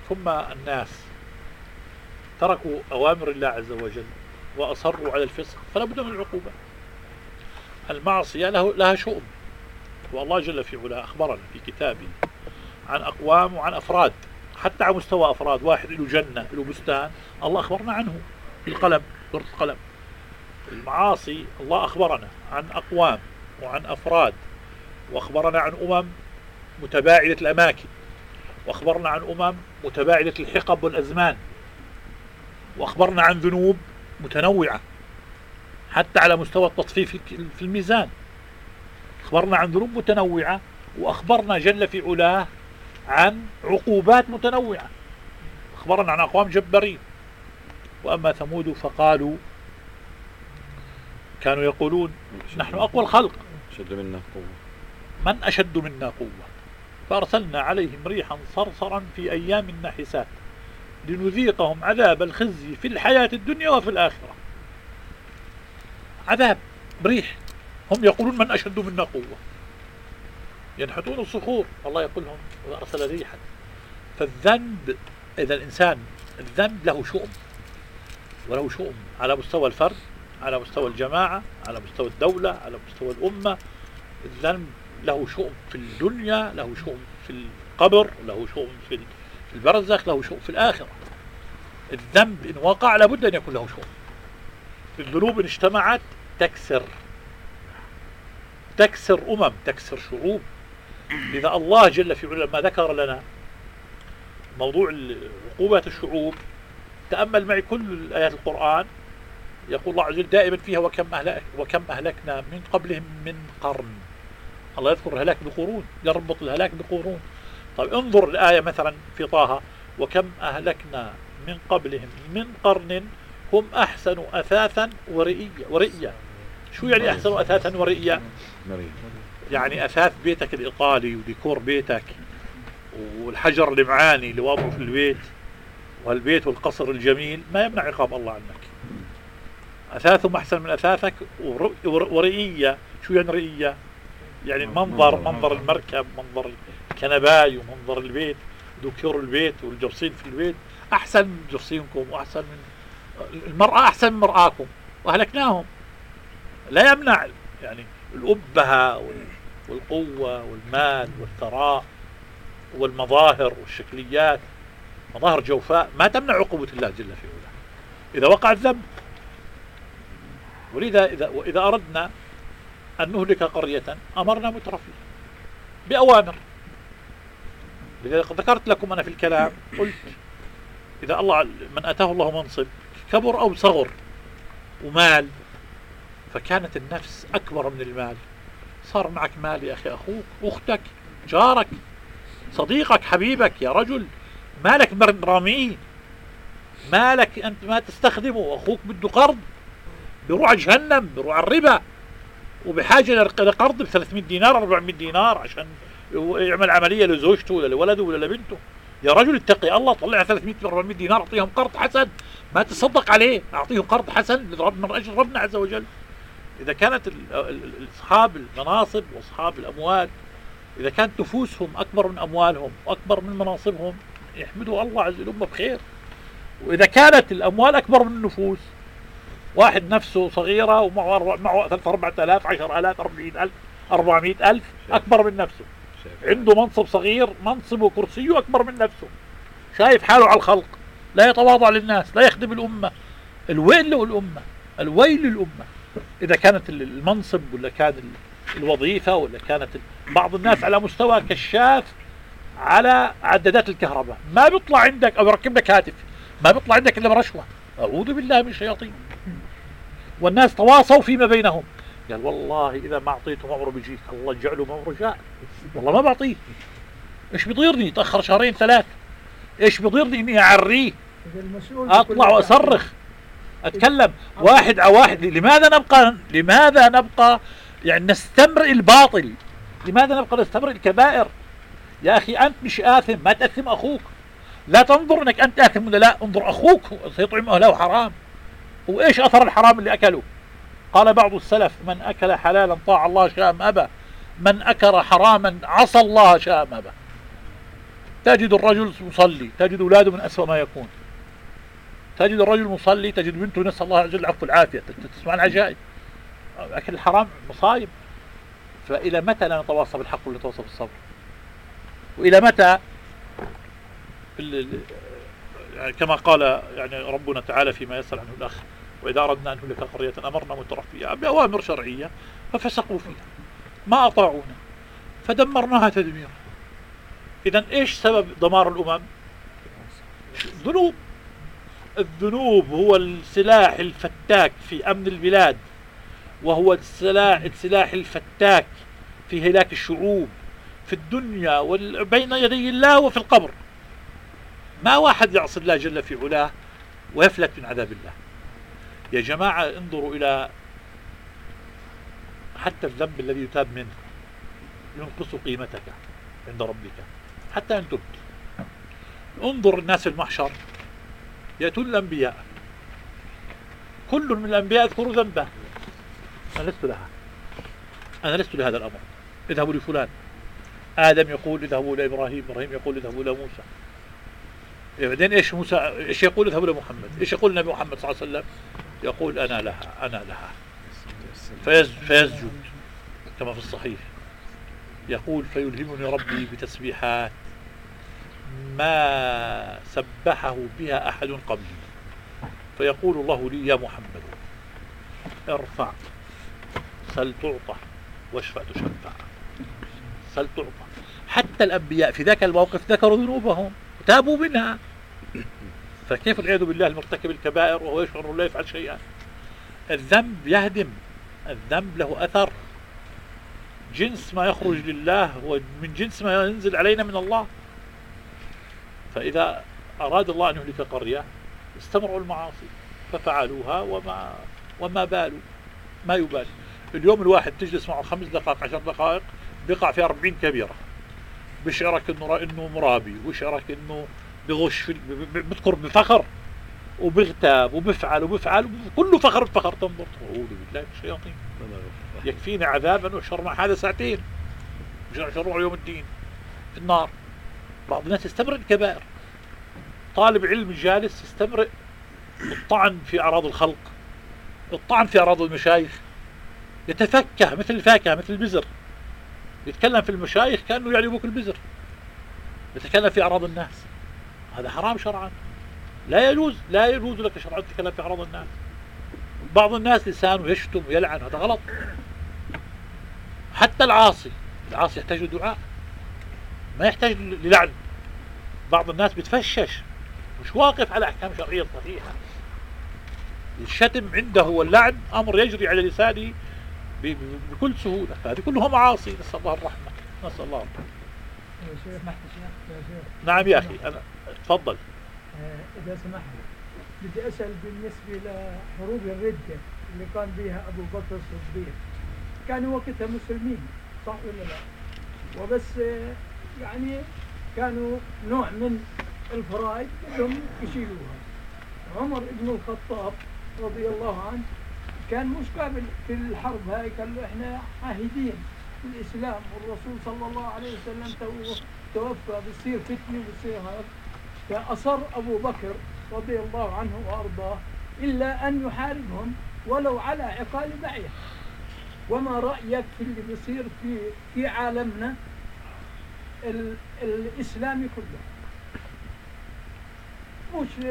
ثم الناس تركوا أوامر الله عز وجل وأصروا على الفسق فلا بد من العقوبة. المعصية له لها شؤم. والله جل في علاه أخبرنا في كتابه عن أقوام وعن أفراد حتى على مستوى أفراد واحد له جنة له بستان الله أخبرنا عنه بالقلم سورة القلم المعاصي الله أخبرنا عن أقوام وعن أفراد وأخبرنا عن أمم متباعدة الأماكن. وأخبرنا عن أمم متباعدة الحقب والأزمان. وأخبرنا عن ذنوب متنوعة. حتى على مستوى التطفيف في الميزان. أخبرنا عن ذنوب متنوعة. وأخبرنا جل في علاه عن عقوبات متنوعة. أخبرنا عن أقوام جبارين. وأما ثمود فقالوا كانوا يقولون نحن أقوى الخلق. شد منا قوة. من أشد منا قوة؟ فأرسلنا عليهم ريحا صرصرا في أيام نحسات لنذيقهم عذاب الخزي في الحياة الدنيا وفي الآخرة. عذاب بريح هم يقولون من أشد منا قوة. ينحتون الصخور. الله يقول لهم وأرسل ريحا. فالذنب إذا الإنسان الذنب له شؤم. وله شؤم على مستوى الفرد على مستوى الجماعة على مستوى الدولة على مستوى الأمة. الذنب له شؤم في الدنيا له شؤم في القبر له شؤم في البرزخ له شؤم في الآخرة. الذنب إن وقع لابد أن يكون له شؤم. الذنوب إن اجتمعت تكسر. تكسر أمم تكسر شعوب. لذا الله جل في علاه ما ذكر لنا موضوع عقوبات الشعوب تأمل معي كل آيات القرآن. يقول الله عز وجل دائما فيها وكم أهلك وكم أهلكنا من قبلهم من قرن. الله يذكر الهلاك بقرون يربط الهلاك بقرون. طيب انظر الآية مثلا في طه وكم أهلكنا من قبلهم من قرن هم أحسن أثاثا ورئية ورئية. شو يعني أحسن أثاثا ورئية؟ مريم يعني أثاث بيتك الإيطالي وديكور بيتك والحجر المعاني اللي واضحه في البيت والبيت والقصر الجميل ما يمنع عقاب الله عنك. أثاثهم أحسن من أثاثك ور- ور- ورئية. شو يعني رئية؟ يعني المنظر منظر المركب منظر الكنباي ومنظر البيت ديكور البيت والجرسين في البيت. أحسن من جرسينكم وأحسن من المرأة أحسن من مرآكم. وأهلكناهم. لا يمنع يعني الأبهة وال- والقوة والمال والثراء والمظاهر والشكليات. مظاهر جوفاء ما تمنع عقوبة الله جل في علاه. إذا وقع الذنب. ولذا إذا وإذا أردنا أن نهلك قرية. أمرنا مترفيها بأوامر. لذا ذكرت لكم أنا في الكلام قلت إذا الله من أتاه الله منصب كبر أو صغر ومال فكانت النفس أكبر من المال. صار معك مال يا أخي أخوك أختك جارك صديقك حبيبك يا رجل. مالك راميه مالك أنت ما تستخدمه. أخوك بده قرض. بيروح على جهنم بيروح على الربا. وبحاجة لرق- لقرض ب 300 دينار 400 دينار عشان يعمل عملية لزوجته ولا لولده ولا لبنته. يا رجل اتقي الله طلع 300 400 دينار أعطيهم قرض حسن. ما تصدق عليه أعطيهم قرض حسن من أجل ربنا عز وجل. إذا كانت أصحاب المناصب وأصحاب الأموال إذا كانت نفوسهم أكبر من أموالهم وأكبر من مناصبهم يحمدوا الله عز وجل بخير. وإذا كانت الأموال أكبر من النفوس واحد نفسه صغيرة ومعه معه 3 4000 10000 40000 400000 أكبر من نفسه. عنده منصب صغير منصبه وكرسيه أكبر من نفسه. شايف حاله على الخلق. لا يتواضع للناس لا يخدم الأمة. الويل له الأمة الويل للأمة. إذا كانت ال- المنصب ولا كان ال- الوظيفة ولا كانت بعض الناس على مستوى كشاف على عدادات الكهرباء. ما بيطلع عندك أو يركب لك هاتف ما بيطلع عندك إلا برشوة. أعوذ بالله من الشياطين. والناس تواصوا فيما بينهم. قال والله إذا ما أعطيته عمره بيجيك. الله يجعله عمره جاء. والله ما بعطيه. إيش بيضيرني؟ يتأخر شهرين ثلاث. إيش بيضيرني؟ إني أعريه. أطلع وأصرخ. أتكلم. واحد على واحد. لماذا نبقى؟ لماذا نبقى؟ يعني نستمرئ الباطل. لماذا نبقى نستمرئ الكبائر؟ يا أخي أنت مش آثم. ما تأثم أخوك. لا تنظر إنك أنت آثم ولا لا. انظر أخوك. سيطعم اهله حرام. وإيش أثر الحرام اللي اكله قال بعض السلف من أكل حلالا طاع الله شاء أم أبى. من أكل حراما عصى الله شاء أم أبى. تجد الرجل مصلي تجد أولاده من اسوء ما يكون. تجد الرجل مصلي تجد بنته نسأل الله عز وجل العفو والعافية. تسمع العجائب. أكل الحرام مصايب. فإلى متى لا نتواصى بالحق ولا نتواصى بالصبر؟ وإلى متى يعني كما قال يعني ربنا تعالى فيما يسأل عنه الأخ. وإذا أردنا أن نهلك قرية أمرنا مترفيها بأوامر شرعية ففسقوا فيها. ما أطاعونا. فدمرناها تدميرا. إذا إيش سبب دمار الأمم؟ ذنوب الذنوب هو السلاح الفتاك في أمن البلاد وهو السلاح, السلاح الفتاك في هلاك الشعوب في الدنيا وبين يدي الله وفي القبر. ما واحد يعصي الله جل في علاه ويفلت من عذاب الله. يا جماعة انظروا إلى حتى الذنب الذي يتاب منه ينقص قيمتك عند ربك. حتى أن تبت. انظر الناس المحشر يأتون الأنبياء. كل من الأنبياء يذكر ذنبه. أنا لست لها. أنا لست لهذا الأمر. اذهبوا لفلان. آدم يقول اذهبوا إلى إبراهيم إبراهيم يقول اذهبوا إلى موسى. بعدين إيش موسى إيش يقول؟ اذهبوا إلى محمد. إيش يقول النبي محمد صلى الله عليه وسلم؟ يقول أنا لها أنا لها. فيسجد كما في الصحيح. يقول فيلهمني ربي بتسبيحات ما سبحه بها أحد قبلي. فيقول الله لي يا محمد ارفع سل تعطى واشفع تشفع. سل تعطى. حتى الأنبياء في ذاك الموقف ذكروا ذنوبهم وتابوا منها. فكيف والعياذ بالله المرتكب الكبائر وهو يشعر أنه لا يفعل شيئا؟ الذنب يهدم. الذنب له أثر. جنس ما يخرج لله هو من جنس ما ينزل علينا من الله. فإذا أراد الله أن يهلك قرية استمروا المعاصي ففعلوها وما وما بالوا ما يبالي. اليوم الواحد تجلس معه خمس دقائق عشر دقائق بيقع في أربعين كبيرة. بشعرك إنه إنه مرابي وشعرك إنه بغش في بذكر بفخر وبغتاب وبفعل وبفعل كله فخر بفخر تنظر. أعوذ بالله من الشياطين. يكفينا عذابا وشر مع هذا ساعتين. شروع يوم الدين. في النار. بعض الناس يستمر الكبائر. طالب علم جالس يستمرئ الطعن في أعراض الخلق الطعن في أعراض المشايخ. يتفكه مثل الفاكهة مثل البزر. يتكلم في المشايخ كأنه يعني يعجبك البزر. يتكلم في أعراض الناس. هذا حرام شرعا. لا يجوز لا يجوز لك شرعا تتكلم في أعراض الناس. بعض الناس لسانه يشتم ويلعن هذا غلط. حتى العاصي العاصي يحتاج لدعاء ما يحتاج للعن. بعض الناس بتفشش. مش واقف على أحكام شرعية صحيحة. الشتم عنده واللعن أمر يجري على لسانه بكل سهولة. هذه كلها معاصي. نسأل الله الرحمة. نسأل الله الرحمة. نعم يا أخي أنا تفضل. آه، إذا سمحت بدي أسأل بالنسبة لحروب الردة اللي كان بها أبو بكر الصديق. كانوا وقتها مسلمين صح ولا لا؟ وبس آه، يعني كانوا نوع من الفرائض بدهم يشيلوها. عمر بن الخطاب رضي الله عنه كان مش قابل في الحرب هاي قال له إحنا عاهدين الاسلام والرسول صلى الله عليه وسلم توفى بتصير فتنة بتصير هذا. فاصر أبو بكر رضي الله عنه وأرضاه إلا أن يحاربهم ولو على عقال بعير. وما رأيك في اللي بيصير في في عالمنا الاسلامي كله؟ مش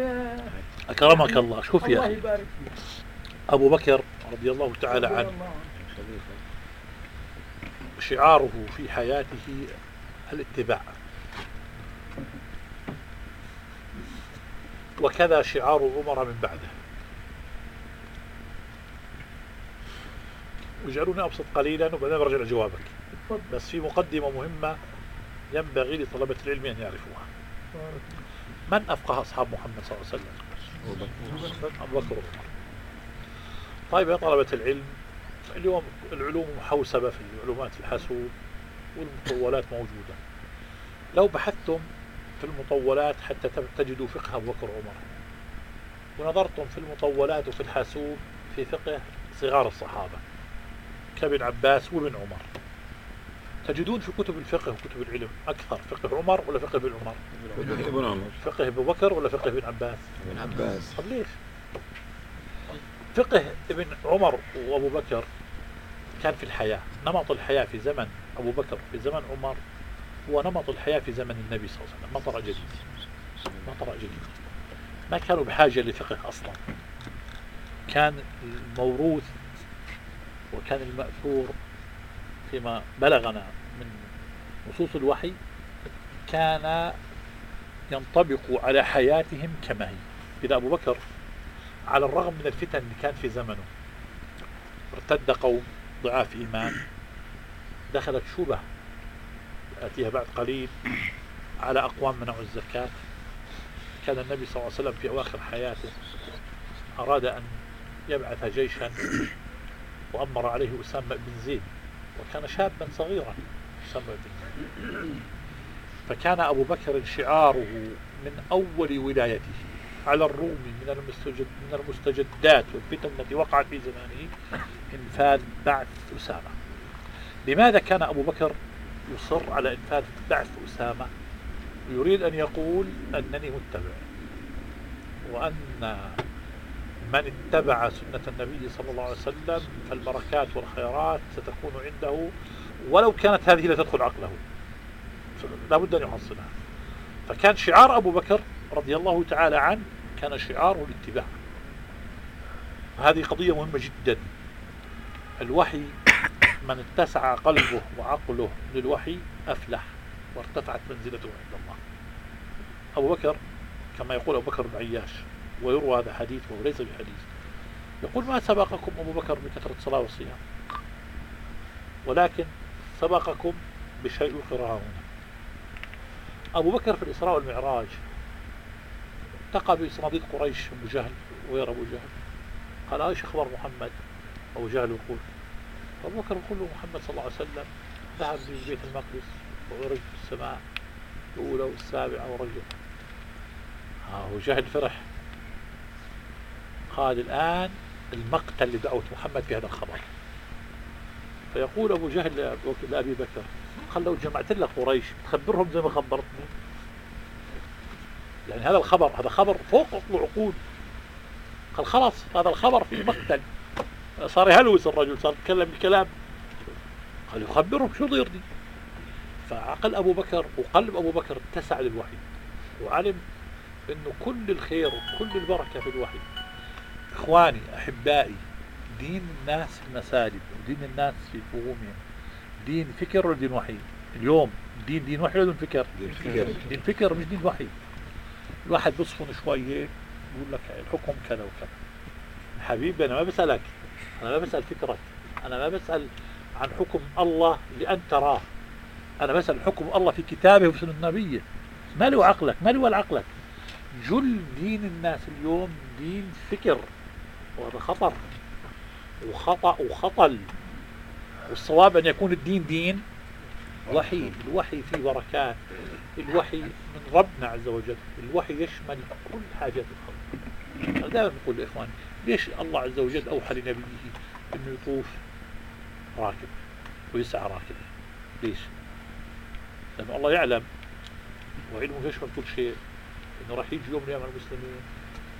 أكرمك الله شوف يا الله يبارك فيك. أبو بكر رضي الله تعالى عنه. شعاره في حياته الاتباع. وكذا شعار عمر من بعده. وجعلوني أبسط قليلا وبعدين برجع لجوابك بس في مقدمة مهمة ينبغي لطلبة العلم أن يعرفوها. من أفقه أصحاب محمد صلى الله عليه وسلم؟ أبو بكر. طيب يا طلبة العلم اليوم العلوم محوسبة في علومات الحاسوب والمطولات موجودة. لو بحثتم في المطولات حتى تجدوا فقه أبو بكر وعمر. ونظرتم في المطولات وفي الحاسوب في فقه صغار الصحابة كابن عباس وابن عمر. تجدون في كتب الفقه وكتب العلم أكثر فقه عمر ولا فقه ابن عمر؟ ابن عمر. فقه أبو بكر ولا فقه ابن عباس؟ ابن عباس. طب ليش؟ فقه ابن عمر وأبو بكر كان في الحياة نمط الحياة في زمن أبو بكر في زمن عمر هو نمط الحياة في زمن النبي صلى الله عليه وسلم ما طرأ جديد. ما طرأ جديد. ما كانوا بحاجة لفقه أصلا. كان الموروث وكان المأثور فيما بلغنا من نصوص الوحي كان ينطبق على حياتهم كما هي. إذا أبو بكر على الرغم من الفتن اللي كانت في زمنه ارتد قوم ضعاف إيمان دخلت شبه آتيها بعد قليل على أقوام منعوا الزكاة. كان النبي صلى الله عليه وسلم في أواخر حياته أراد أن يبعث جيشا وأمر عليه أسامة بن زيد وكان شابا صغيرا أسامة بن زيد. فكان أبو بكر شعاره من أول ولايته على الروم من المستجد من المستجدات والفتن التي وقعت في زمانه إنفاذ بعث أسامة. لماذا كان أبو بكر يصر على إنفاذ بعث أسامة. يريد أن يقول أنني متبع وأن من اتبع سنة النبي صلى الله عليه وسلم فالبركات والخيرات ستكون عنده ولو كانت هذه لا تدخل عقله. لا بد أن يحصلها. فكان شعار أبو بكر رضي الله تعالى عنه كان شعاره الاتباع. هذه قضية مهمة جدا. الوحي من اتسع قلبه وعقله للوحي أفلح وارتفعت منزلته عند الله. أبو بكر كما يقول أبو بكر بن عياش ويروى هذا حديث وهو ليس بحديث. يقول ما سبقكم أبو بكر بكثرة الصلاة والصيام؟ ولكن سبقكم بشيء يقرأه هنا. أبو بكر في الإسراء والمعراج التقى بصناديق قريش أبو جهل ويرى أبو جهل. قال إيش أخبار محمد. أبو جهل يقول أبو بكر يقول له محمد صلى الله عليه وسلم ذهب بيت المقدس وعرج في السماء الأولى والسابعة ورجع أبو جهل فرح. قال الآن المقتل لدعوة محمد في هذا الخبر. فيقول أبو جهل لأبي بكر قال لو جمعت لك قريش تخبرهم زي ما خبرتني. يعني هذا الخبر هذا خبر فوق العقول. قال خلاص هذا الخبر في مقتل صار يهلوس الرجل صار يتكلم بكلام. قال يخبرهم شو ضيرني فعقل أبو بكر وقلب أبو بكر اتسع للوحي وعلم أنه كل الخير وكل البركة في الوحي. إخواني أحبائي دين الناس في المساجد ودين الناس في فهومهم دين فكر ولا دين وحي. اليوم دين دين وحي ولا دين فكر؟ دين فكر. دين فكر مش دين وحي. الواحد بيصفن شوي هيك يقول لك الحكم كذا وكذا. حبيبي أنا ما بسألك. أنا ما بسأل فكرك. أنا ما بسأل عن حكم الله لأن تراه. أنا بسأل حكم الله في كتابه وفي سنة نبيه. ما له عقلك ما له عقلك جل دين الناس اليوم دين فكر. وهذا خطر. وخطأ وخطل. والصواب أن يكون الدين دين. وحي الوحي فيه بركات. الوحي من ربنا عز وجل. الوحي يشمل كل حاجات الخلق. دائما بقول لإخواني ليش الله عز وجل أوحى لنبيه أنه يطوف راكب ويسعى راكب؟ ليش؟ لأن الله يعلم وعلمه يشمل كل شيء أنه راح يجي يوم من المسلمين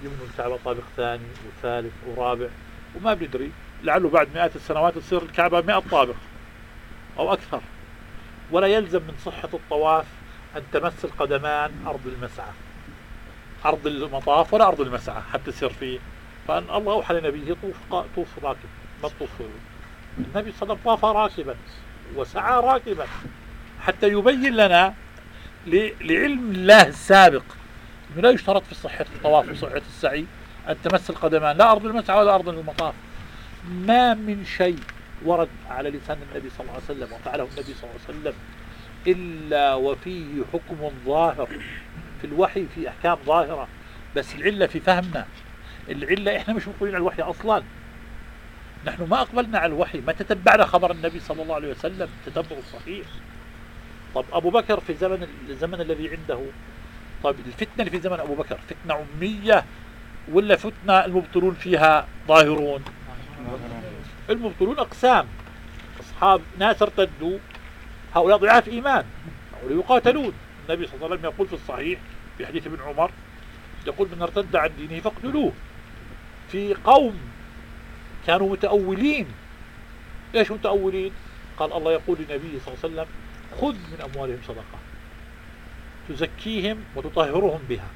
يبنوا الكعبة طابق ثاني وثالث ورابع وما بندري لعله بعد مئات السنوات تصير الكعبة 100 طابق أو أكثر. ولا يلزم من صحة الطواف أن تمس القدمان أرض المسعى. أرض المطاف ولا أرض المسعى حتى يصير فيه فأن الله أوحى لنبيه طوف طوف راكب ما تطوف النبي صلى الله عليه وسلم طاف راكبا وسعى راكبا حتى يبين لنا لعلم الله السابق أنه لا يشترط في صحة الطواف وصحة السعي أن تمس القدمان لا أرض المسعى ولا أرض المطاف. ما من شيء ورد على لسان النبي صلى الله عليه وسلم وفعله النبي صلى الله عليه وسلم إلا وفيه حكم ظاهر في الوحي في أحكام ظاهرة بس العلة في فهمنا العلة إحنا مش مقبلين على الوحي أصلا. نحن ما أقبلنا على الوحي. ما تتبعنا خبر النبي صلى الله عليه وسلم. تتبع صحيح. طب أبو بكر في زمن الزمن الذي عنده. طيب الفتنة اللي في زمن أبو بكر فتنة عمية ولا فتنة المبطلون فيها ظاهرون؟ المبطلون أقسام. أصحاب ناس ارتدوا. هؤلاء ضعاف إيمان. هؤلاء يقاتلون. النبي صلى الله عليه وسلم يقول في الصحيح في حديث ابن عمر يقول من ارتد عن دينه فاقتلوه. في قوم كانوا متأولين. إيش متأولين؟ قال الله يقول لنبيه صلى الله عليه وسلم خذ من أموالهم صدقة. تزكيهم وتطهرهم بها.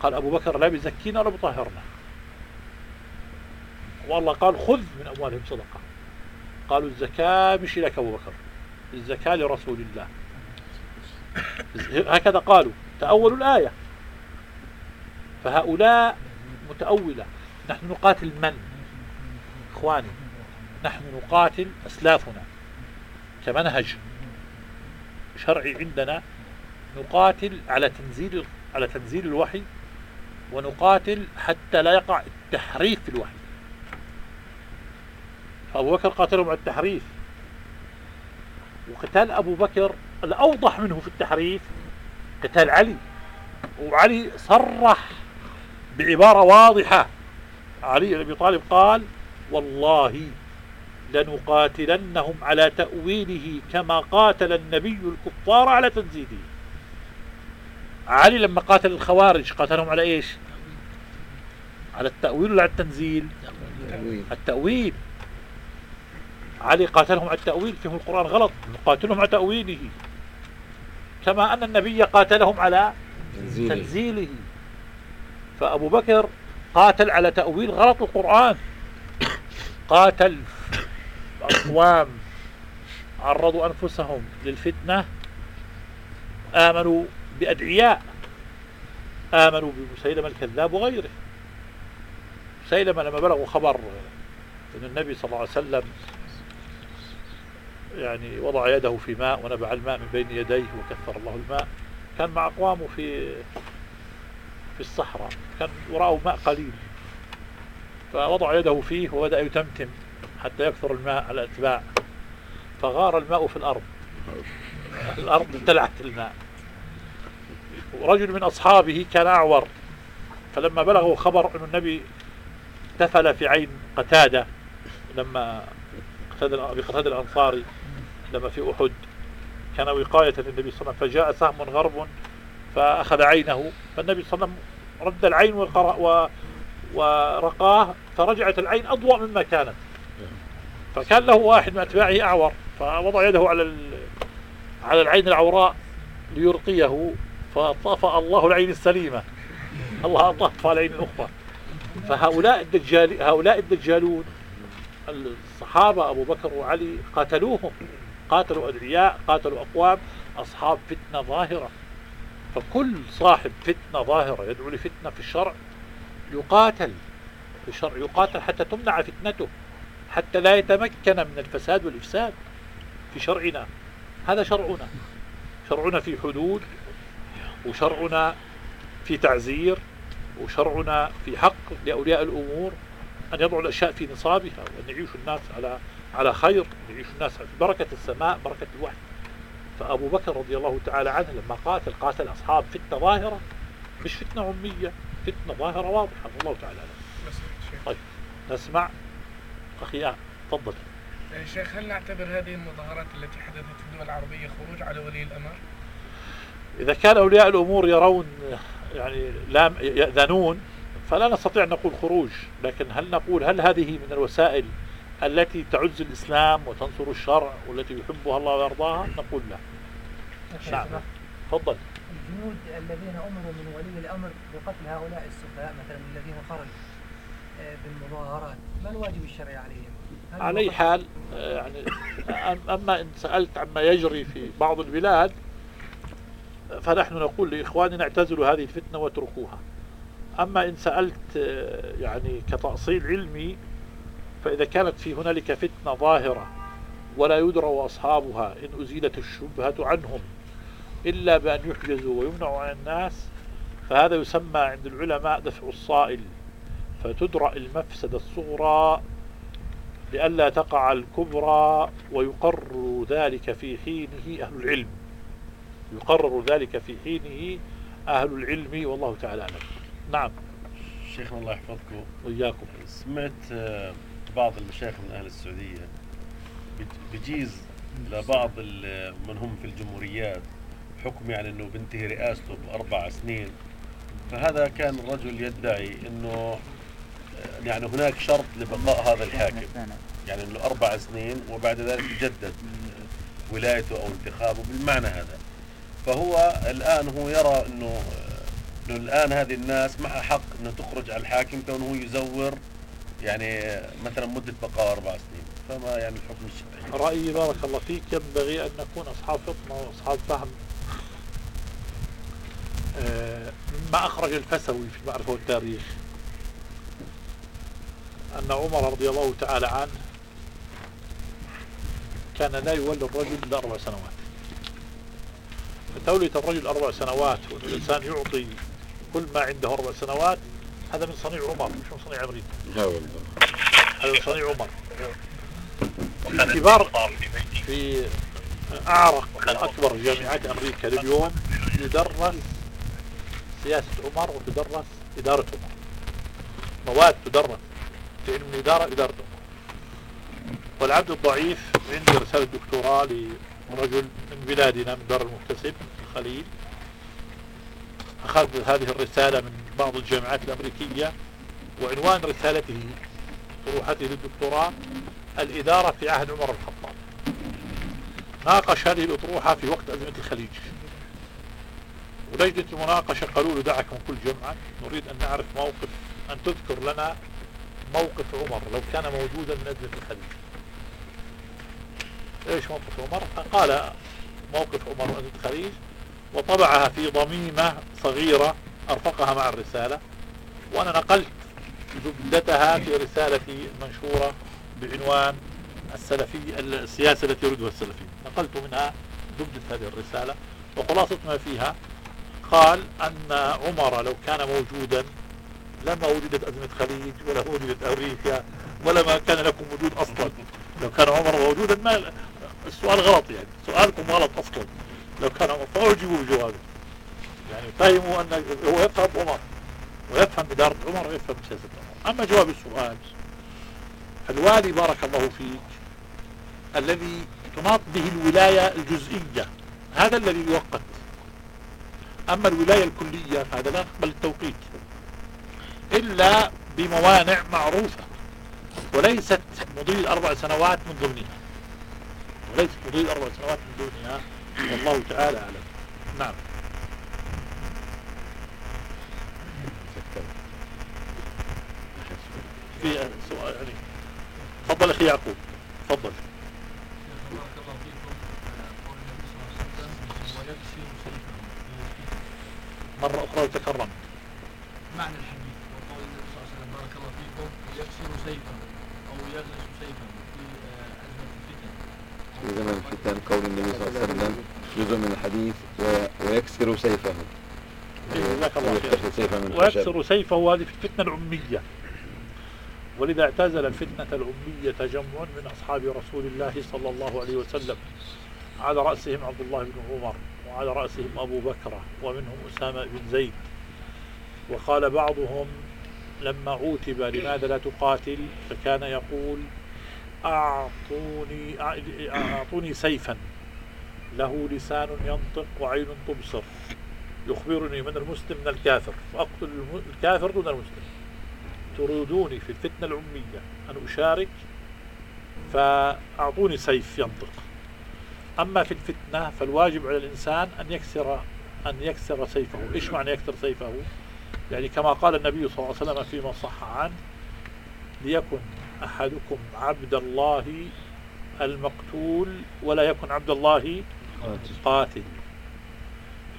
قال أبو بكر لا بيزكينا ولا بيطهرنا. والله قال خذ من أموالهم صدقة. قالوا الزكاة مش لك أبو بكر الزكاة لرسول الله. هكذا قالوا تأولوا الآية. فهؤلاء متأولة. نحن نقاتل من؟ إخواني نحن نقاتل أسلافنا كمنهج شرعي عندنا نقاتل على تنزيل على تنزيل الوحي ونقاتل حتى لا يقع التحريف في الوحي. فأبو بكر قاتلهم على التحريف. وقتال أبو بكر الأوضح منه في التحريف قتال علي. وعلي صرح بعبارة واضحة. علي بن أبي طالب قال والله لنقاتلنهم على تأويله كما قاتل النبي الكفار على تنزيله. علي لما قاتل الخوارج قاتلهم على إيش؟ على التأويل ولا على التنزيل؟ التأويل. علي قاتلهم على التأويل فيهم القرآن غلط. نقاتلهم على تأويله. كما أن النبي قاتلهم على تنزيله. تنزيله. فأبو بكر قاتل على تأويل غلط القرآن. قاتل أقوام عرضوا أنفسهم للفتنة آمنوا بأدعياء آمنوا بمسيلمة الكذاب وغيره. مسيلمة لما بلغوا خبر أن النبي صلى الله عليه وسلم يعني وضع يده في ماء ونبع الماء من بين يديه وكثر الله الماء. كان مع أقوامه في في الصحراء كان وراءه ماء قليل. فوضع يده فيه وبدأ يتمتم حتى يكثر الماء على الأتباع. فغار الماء في الأرض. الأرض امتلعت الماء. ورجل من أصحابه كان أعور. فلما بلغه خبر أن النبي تفل في عين قتادة لما بقتادة الأنصاري لما في أحد كان وقاية للنبي صلى الله عليه وسلم فجاء سهم غرب فأخذ عينه فالنبي صلى الله عليه وسلم رد العين و ورقاه فرجعت العين أضوأ مما كانت. فكان له واحد من أتباعه أعور فوضع يده على ال... على العين العوراء ليرقيه فطفأ الله العين السليمة. الله أطفى العين الأخرى. فهؤلاء الدجال هؤلاء الدجالون الصحابة أبو بكر وعلي قاتلوهم. قاتلوا أدعياء قاتلوا أقوام أصحاب فتنة ظاهرة. فكل صاحب فتنة ظاهرة يدعو لفتنة في الشرع يقاتل في الشرع يقاتل حتى تمنع فتنته حتى لا يتمكن من الفساد والإفساد في شرعنا. هذا شرعنا. شرعنا في حدود وشرعنا في تعزير وشرعنا في حق لأولياء الأمور أن يضعوا الأشياء في نصابها وأن يعيشوا الناس على على خير أن يعيشوا الناس في بركة السماء بركة الوحي. فأبو بكر رضي الله تعالى عنه لما قاتل قاتل أصحاب فتنة ظاهرة. مش فتنة عمية فتنة ظاهرة واضحة الله تعالى أعلم. طيب نسمع. أخي آه، تفضل. يا شيخ هل نعتبر هذه المظاهرات التي حدثت في الدول العربية خروج على ولي الأمر؟ إذا كان أولياء الأمور يرون يعني لا يأذنون فلا نستطيع أن نقول خروج. لكن هل نقول هل هذه من الوسائل التي تعز الإسلام وتنصر الشرع والتي يحبها الله ويرضاها؟ نقول لا. نعم. تفضل. الجنود الذين أمروا من ولي الأمر بقتل هؤلاء السفهاء مثلا الذين خرجوا آه، بالمظاهرات ما الواجب الشرعي عليهم؟ على هو حال آه، يعني أم- أما إن سألت عما يجري في بعض البلاد فنحن نقول لإخواننا اعتزلوا هذه الفتنة واتركوها. أما إن سألت آه، يعني كتأصيل علمي فإذا كانت في هنالك فتنة ظاهرة ولا يدرى أصحابها إن أزيلت الشبهة عنهم إلا بأن يحجزوا ويمنعوا عن الناس فهذا يسمى عند العلماء دفع الصائل. فتدرأ المفسدة الصغرى لئلا تقع الكبرى ويقرر ذلك في حينه أهل العلم. يقرر ذلك في حينه أهل العلم والله تعالى أعلم. نعم. شيخنا الله يحفظكم. وإياكم. سمعت آه، بعض المشايخ من أهل السعودية بت- بجيز لبعض من هم في الجمهوريات حكم يعني أنه بنتهي رئاسته بأربع سنين. فهذا كان الرجل يدعي أنه آه، يعني هناك شرط لبقاء هذا الحاكم. يعني أنه أربع سنين وبعد ذلك يجدد ولايته أو انتخابه بالمعنى هذا. فهو الآن هو يرى أنه إنه الآن هذه الناس معها حق إنه تخرج على الحاكم كونه هو يزور يعني مثلا مدة بقاء أربع سنين فما يعني الحكم الشرعي. رأيي بارك الله فيك ينبغي أن نكون أصحاب فطنة وأصحاب فهم. آه، مما أخرج الفسوي في المعرفة والتاريخ؟ أن عمر رضي الله تعالى عنه كان لا يولي الرجل إلا أربع سنوات. فتولية الرجل أربع سنوات وأن الإنسان يعطي كل ما عنده أربع سنوات هذا من صنيع عمر مش من صنيع أمريكا لا والله. هذا من صنيع عمر. في كبار في أعرق أكبر جامعات أمريكا لليوم يدرس سياسة عمر وتدرس إدارة عمر. مواد تدرس في علم الإدارة إدارة عمر. والعبد الضعيف عندي رسالة دكتوراه لرجل من بلادنا من دار المكتسب الخليل أخذ هذه الرسالة من بعض الجامعات الأمريكية وعنوان رسالته طروحته للدكتوراه الإدارة في عهد عمر الخطاب. ناقش هذه الأطروحة في وقت أزمة الخليج. ولجنة المناقشة قالوا له دعك من كل جمعة. نريد أن نعرف موقف أن تذكر لنا موقف عمر لو كان موجودا من أزمة الخليج. إيش موقف عمر؟ قال موقف عمر من أزمة الخليج وطبعها في ضميمة صغيرة أرفقها مع الرسالة وأنا نقلت زبدتها في رسالتي المنشورة بعنوان السلفي السياسة التي يريدها السلفي. نقلت منها زبدة هذه الرسالة وخلاصة ما فيها قال أن عمر لو كان موجودا لما وجدت أزمة خليج ولا وجدت أمريكا ولا ما كان لكم وجود أصلا. لو كان عمر موجودا ما السؤال غلط يعني. سؤالكم غلط أصلا. لو كان عمر فأعجبوا بجوابه يعني فهموا أن هو يفهم عمر. ويفهم إدارة عمر ويفهم سياسة عمر. أما جواب السؤال الوالي بارك الله فيك الذي تناط به الولاية الجزئية هذا الذي يؤقت. أما الولاية الكلية فهذا لا يقبل التوقيت. إلا بموانع معروفة وليست مضي الأربع سنوات من ضمنها. وليست مضي الأربع سنوات من ضمنها والله تعالى أعلم. نعم. في سؤال يعني. تفضل أخي يعقوب. تفضل. بارك الله فيكم قول النبي صلى الله عليه وسلم ويكسر سيفه مرة أخرى وتكرم معنى الحديث وقول النبي صلى الله عليه وسلم بارك الله فيكم. ويكسر سيفه أو يغرس سيفه في أزمة الفتن. في زمن الفتن قول النبي صلى الله عليه وسلم. جزء من الحديث ويكسر سيفه. جزاك الله خير ويكسر سيفه من خشب ويكسر سيفه هذه في الفتنة العمية. ولذا اعتزل الفتنة العمية جمع من أصحاب رسول الله صلى الله عليه وسلم. على رأسهم عبد الله بن عمر وعلى رأسهم أبو بكر ومنهم أسامة بن زيد. وقال بعضهم لما عوتب لماذا لا تقاتل؟ فكان يقول أعطوني أعطوني سيفا. له لسان ينطق وعين تبصر. يخبرني من المسلم من الكافر. فأقتل الكافر دون المسلم. تريدوني في الفتنة العمية أن أشارك فأعطوني سيف ينطق. أما في الفتنة فالواجب على الإنسان أن يكسر أن يكسر سيفه. إيش معنى يكسر سيفه؟ يعني كما قال النبي صلى الله عليه وسلم فيما صح عنه ليكن أحدكم عبد الله المقتول ولا يكن عبد الله قاتل.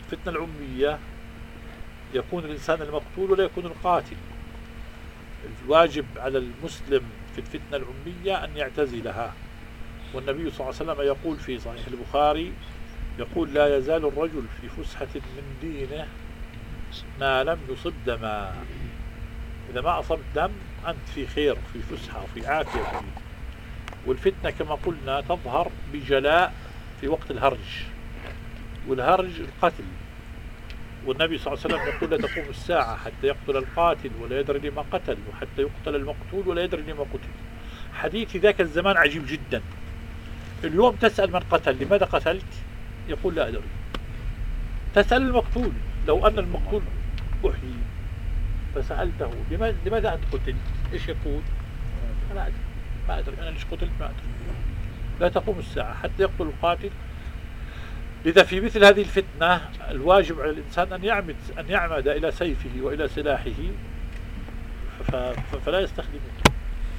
الفتنة العمية يكون الإنسان المقتول ولا يكون القاتل. الواجب على المسلم في الفتنة العمية أن يعتزلها. والنبي صلى الله عليه وسلم يقول في صحيح البخاري يقول لا يزال الرجل في فسحة من دينه ما لم يصب دما. إذا ما أصبت دم أنت في خير في فسحة وفي عافية. في. والفتنة كما قلنا تظهر بجلاء في وقت الهرج. والهرج القتل. والنبي صلى الله عليه وسلم يقول لا تقوم الساعة حتى يقتل القاتل ولا يدري لما قتل وحتى يقتل المقتول ولا يدري لما قتل. حديث ذاك الزمان عجيب جدا. اليوم تسأل من قتل لماذا قتلت؟ يقول لا أدري. تسأل المقتول لو أن المقتول أحيي. فسألته لماذا, أنت قتلت؟ إيش يقول؟ أنا أدري. ما أدري. أنا ليش قتلت؟ ما أدري. لا تقوم الساعة حتى يقتل القاتل لذا في مثل هذه الفتنة الواجب على الإنسان أن يعمد أن يعمد إلى سيفه وإلى سلاحه فلا يستخدمه.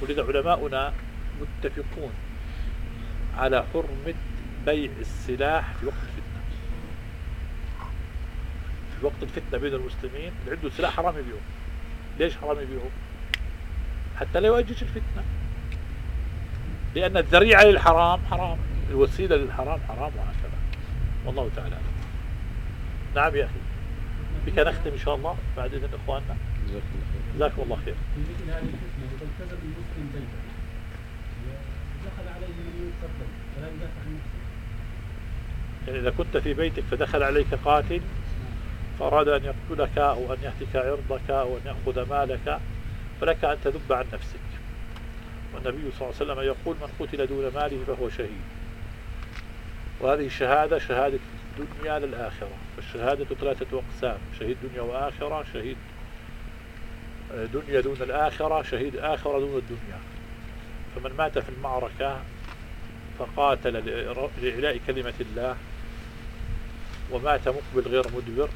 ولذا علماؤنا متفقون على حرمة بيع السلاح في وقت الفتنة. في وقت الفتنة بين المسلمين اللي عنده سلاح حرام يبيعه ليش حرام يبيعه حتى لا يؤجج الفتنة. لأن الذريعة للحرام حرام الوسيلة للحرام حرام. والله تعالى. نعم يا أخي. بك نختم إن شاء الله بعد إذن إخواننا. جزاك الله خير. جزاكم الله خير. في مثل هذه الفتنة إذا التزم المسلم بيته دخل عليه يقتل يدافع عن نفسه يعني إذا كنت في بيتك فدخل عليك قاتل فأراد أن يقتلك أو أن يهتك عرضك أو أن يأخذ مالك فلك أن تذب عن نفسك. والنبي صلى الله عليه وسلم يقول من قتل دون ماله فهو شهيد. وهذه الشهادة شهادة الدنيا للآخرة. فالشهادة ثلاثة أقسام. شهيد دنيا وآخرة شهيد دنيا دون الآخرة شهيد آخرة دون الدنيا. فمن مات في المعركة فقاتل لإعلاء كلمة الله. ومات مقبل غير مدبر.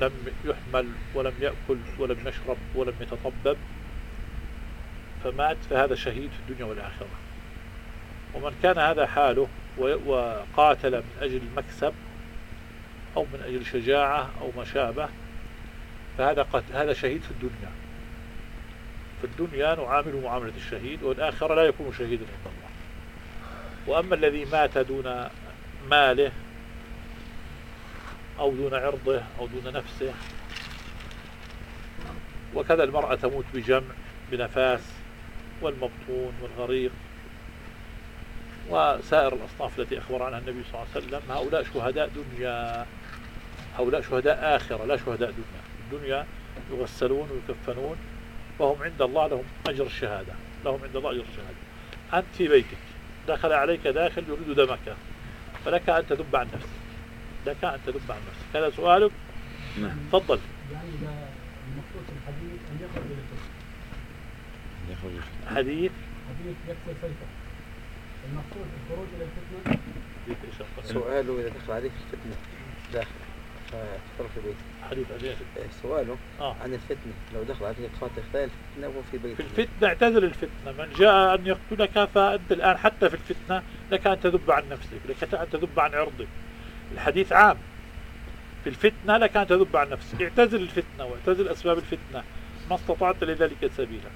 لم يحمل ولم يأكل ولم يشرب ولم يتطبب. فمات فهذا شهيد في الدنيا والآخرة. ومن كان هذا حاله وقاتل من أجل المكسب أو من أجل شجاعة أو ما شابه فهذا هذا شهيد في الدنيا. في الدنيا نعامله معاملة الشهيد والآخرة لا يكون شهيدا عند الله. وأما الذي مات دون ماله أو دون عرضه أو دون نفسه وكذا المرأة تموت بجمع بنفاس والمبطون والغريق. وسائر الأصناف التي أخبر عنها النبي صلى الله عليه وسلم هؤلاء شهداء دنيا. هؤلاء شهداء آخرة لا شهداء دنيا. الدنيا يغسلون ويكفنون وهم عند الله لهم أجر الشهادة. لهم عند الله أجر الشهادة. أنت في بيتك دخل عليك داخل يريد دمك. فلك أن تذب عن نفسك. لك أن تذب عن نفسك. هذا سؤالك؟ نعم. تفضل. يعني المقصود في الحديث أن يخرج إلى الفتنة يخرج حديث؟ حديث يكسر سيفه المقصود الخروج إلى الفتنة؟ سؤاله إذا دخل عليك الفتنة. داخل. في بيتك. حديث أبي سؤاله آه. عن الفتنة. لو دخل عليك قاتل خلال الفتنة وهو في بيتك. في الفتنة اعتزل الفتنة. من جاء أن يقتلك فأنت الآن حتى في الفتنة لك أن تذب عن نفسك لك أن تذب عن عرضك. الحديث عام. في الفتنة لك أن تذب عن نفسك. اعتزل الفتنة واعتزل أسباب الفتنة. ما استطعت لذلك سبيلا.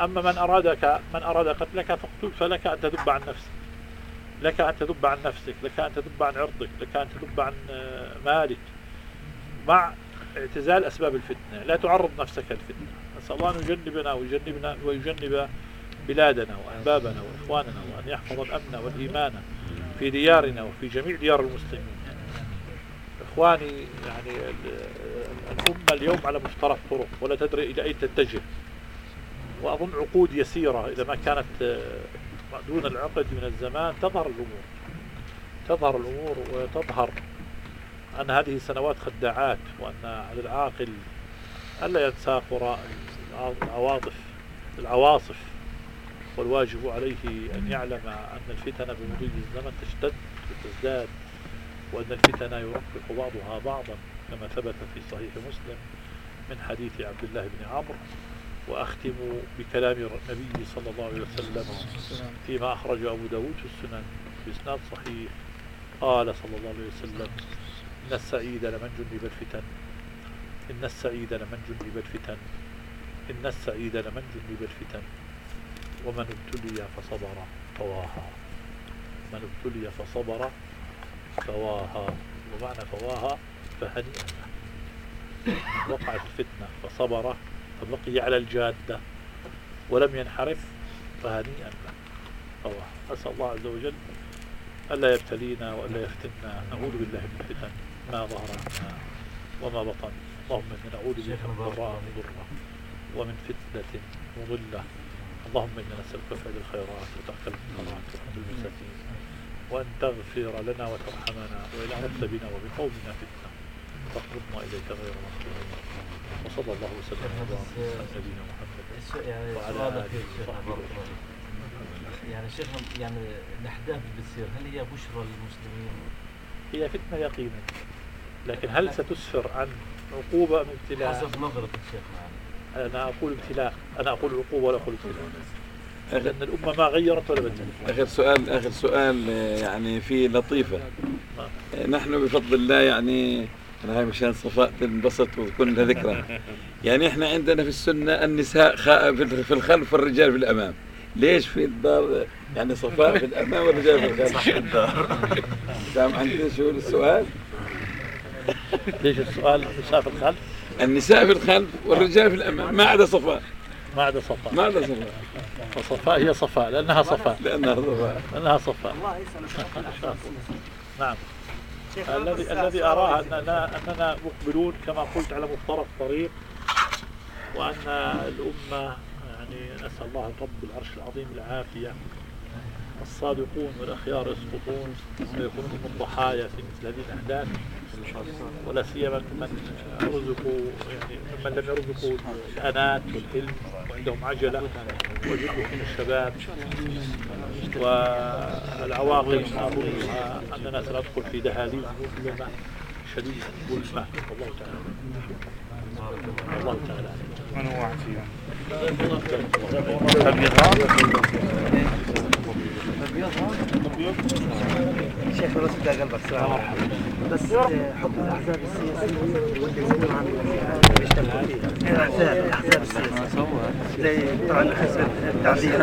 أما من أرادك من أراد قتلك فاقتل فلك أن تذب عن نفسك. لك أن تذب عن نفسك لك أن تذب عن عرضك لك أن تذب عن آه، مالك. مع اعتزال أسباب الفتنة. لا تعرض نفسك للفتنة. نسأل الله أن يجنبنا ويجنبنا ويجنب بلادنا وأحبابنا وإخواننا وأن يحفظ الأمن والإيمان في ديارنا وفي جميع ديار المسلمين. إخواني يعني الأمة اليوم على مفترق طرق ولا تدري إلى أين تتجه. وأظن عقود يسيرة إذا ما كانت آه، دون العقد من الزمان تظهر الأمور. تظهر الأمور وتظهر أن هذه سنوات خداعات وأن على العاقل ألا ينساق وراء العواطف العواصف. والواجب عليه أن يعلم أن الفتن بمضي الزمن تشتد وتزداد وأن الفتن يرقق بعضها بعضا كما ثبت في صحيح مسلم من حديث عبد الله بن عمرو. وأختم بكلام النبي صلى الله عليه وسلم فيما أخرج أبو داود في السنن بإسناد صحيح. قال صلى الله عليه وسلم إن السعيد لمن جنب الفتن. إن السعيد لمن جنب الفتن. إن السعيد لمن جنب الفتن. ومن ابتلي فصبر فواها. من ابتلي فصبر فواها. ومعنى فواها فهنيئا وقعت الفتنة فصبر فبقي على الجادة ولم ينحرف فهنيئا له. أسأل الله عز وجل ألا يبتلينا وألا يفتنا. نعوذ بالله من الفتن ما ظهر منها وما بطن. اللهم إنا نعوذ بك من ضراء مضرة ومن فتنة مضلة. اللهم إنا نسألك فعل الخيرات وترك المنكرات وحب المساكين وأن تغفر لنا وترحمنا وإن أردت بنا وبقومنا فتنة. فاقبضنا إليك غير مفتون وصلى الله وسلم على نبينا محمد يعني وعلى وصحبه. يعني شيخنا يعني الأحداث اللي بتصير هل هي بشرى للمسلمين؟ هي فتنة يقينا لكن هل ستسفر عن عقوبة من ابتلاء حسب نظرتك شيخنا يعني. أنا أقول ابتلاء أنا أقول عقوبة ولا أقول ابتلاء لأن الأمة ما غيرت ولا بدلت آخر سؤال آخر سؤال آه، يعني في لطيفة آه، نحن بفضل الله يعني أنا هاي مشان صفاء تنبسط وتكون لها ذكرى. يعني إحنا عندنا في السنة النساء في في الخلف والرجال في الأمام. ليش في الدار؟ يعني صفاء في الأمام والرجال في الخلف. صح الدار. فاهم عندي شو السؤال؟ ليش السؤال النساء في الخلف؟ النساء في الخلف والرجال في الأمام. ما عدا صفاء. ما عدا صفاء. ما عدا صفاء. وصفاء هي صفاء لأنها صفاء. لأنها صفاء. لأنها صفاء. الله يسألك نعم. الذي الذي اراه اننا أننا مقبلون كما قلت على مفترق طريق وأن الأمة يعني نسأل الله رب العرش العظيم العافية الصادقون والأخيار يسقطون ويكونون من الضحايا في مثل هذه الأحداث. ولا سيما من رزقوا يعني ممن لم يرزقوا الانات والحلم. وعندهم عجلة وجدوا من الشباب. والعواقب أظنها أننا سندخل في دهاليز مظلمه شديده ظلمه والله تعالى. الله تعالى. واحد فيهم شيخ بس بدي قلبك سؤال بس حكم الأحزاب السياسية. واللي عن الاحزاب الاحزاب السياسية. زي طبعا حزب التعديل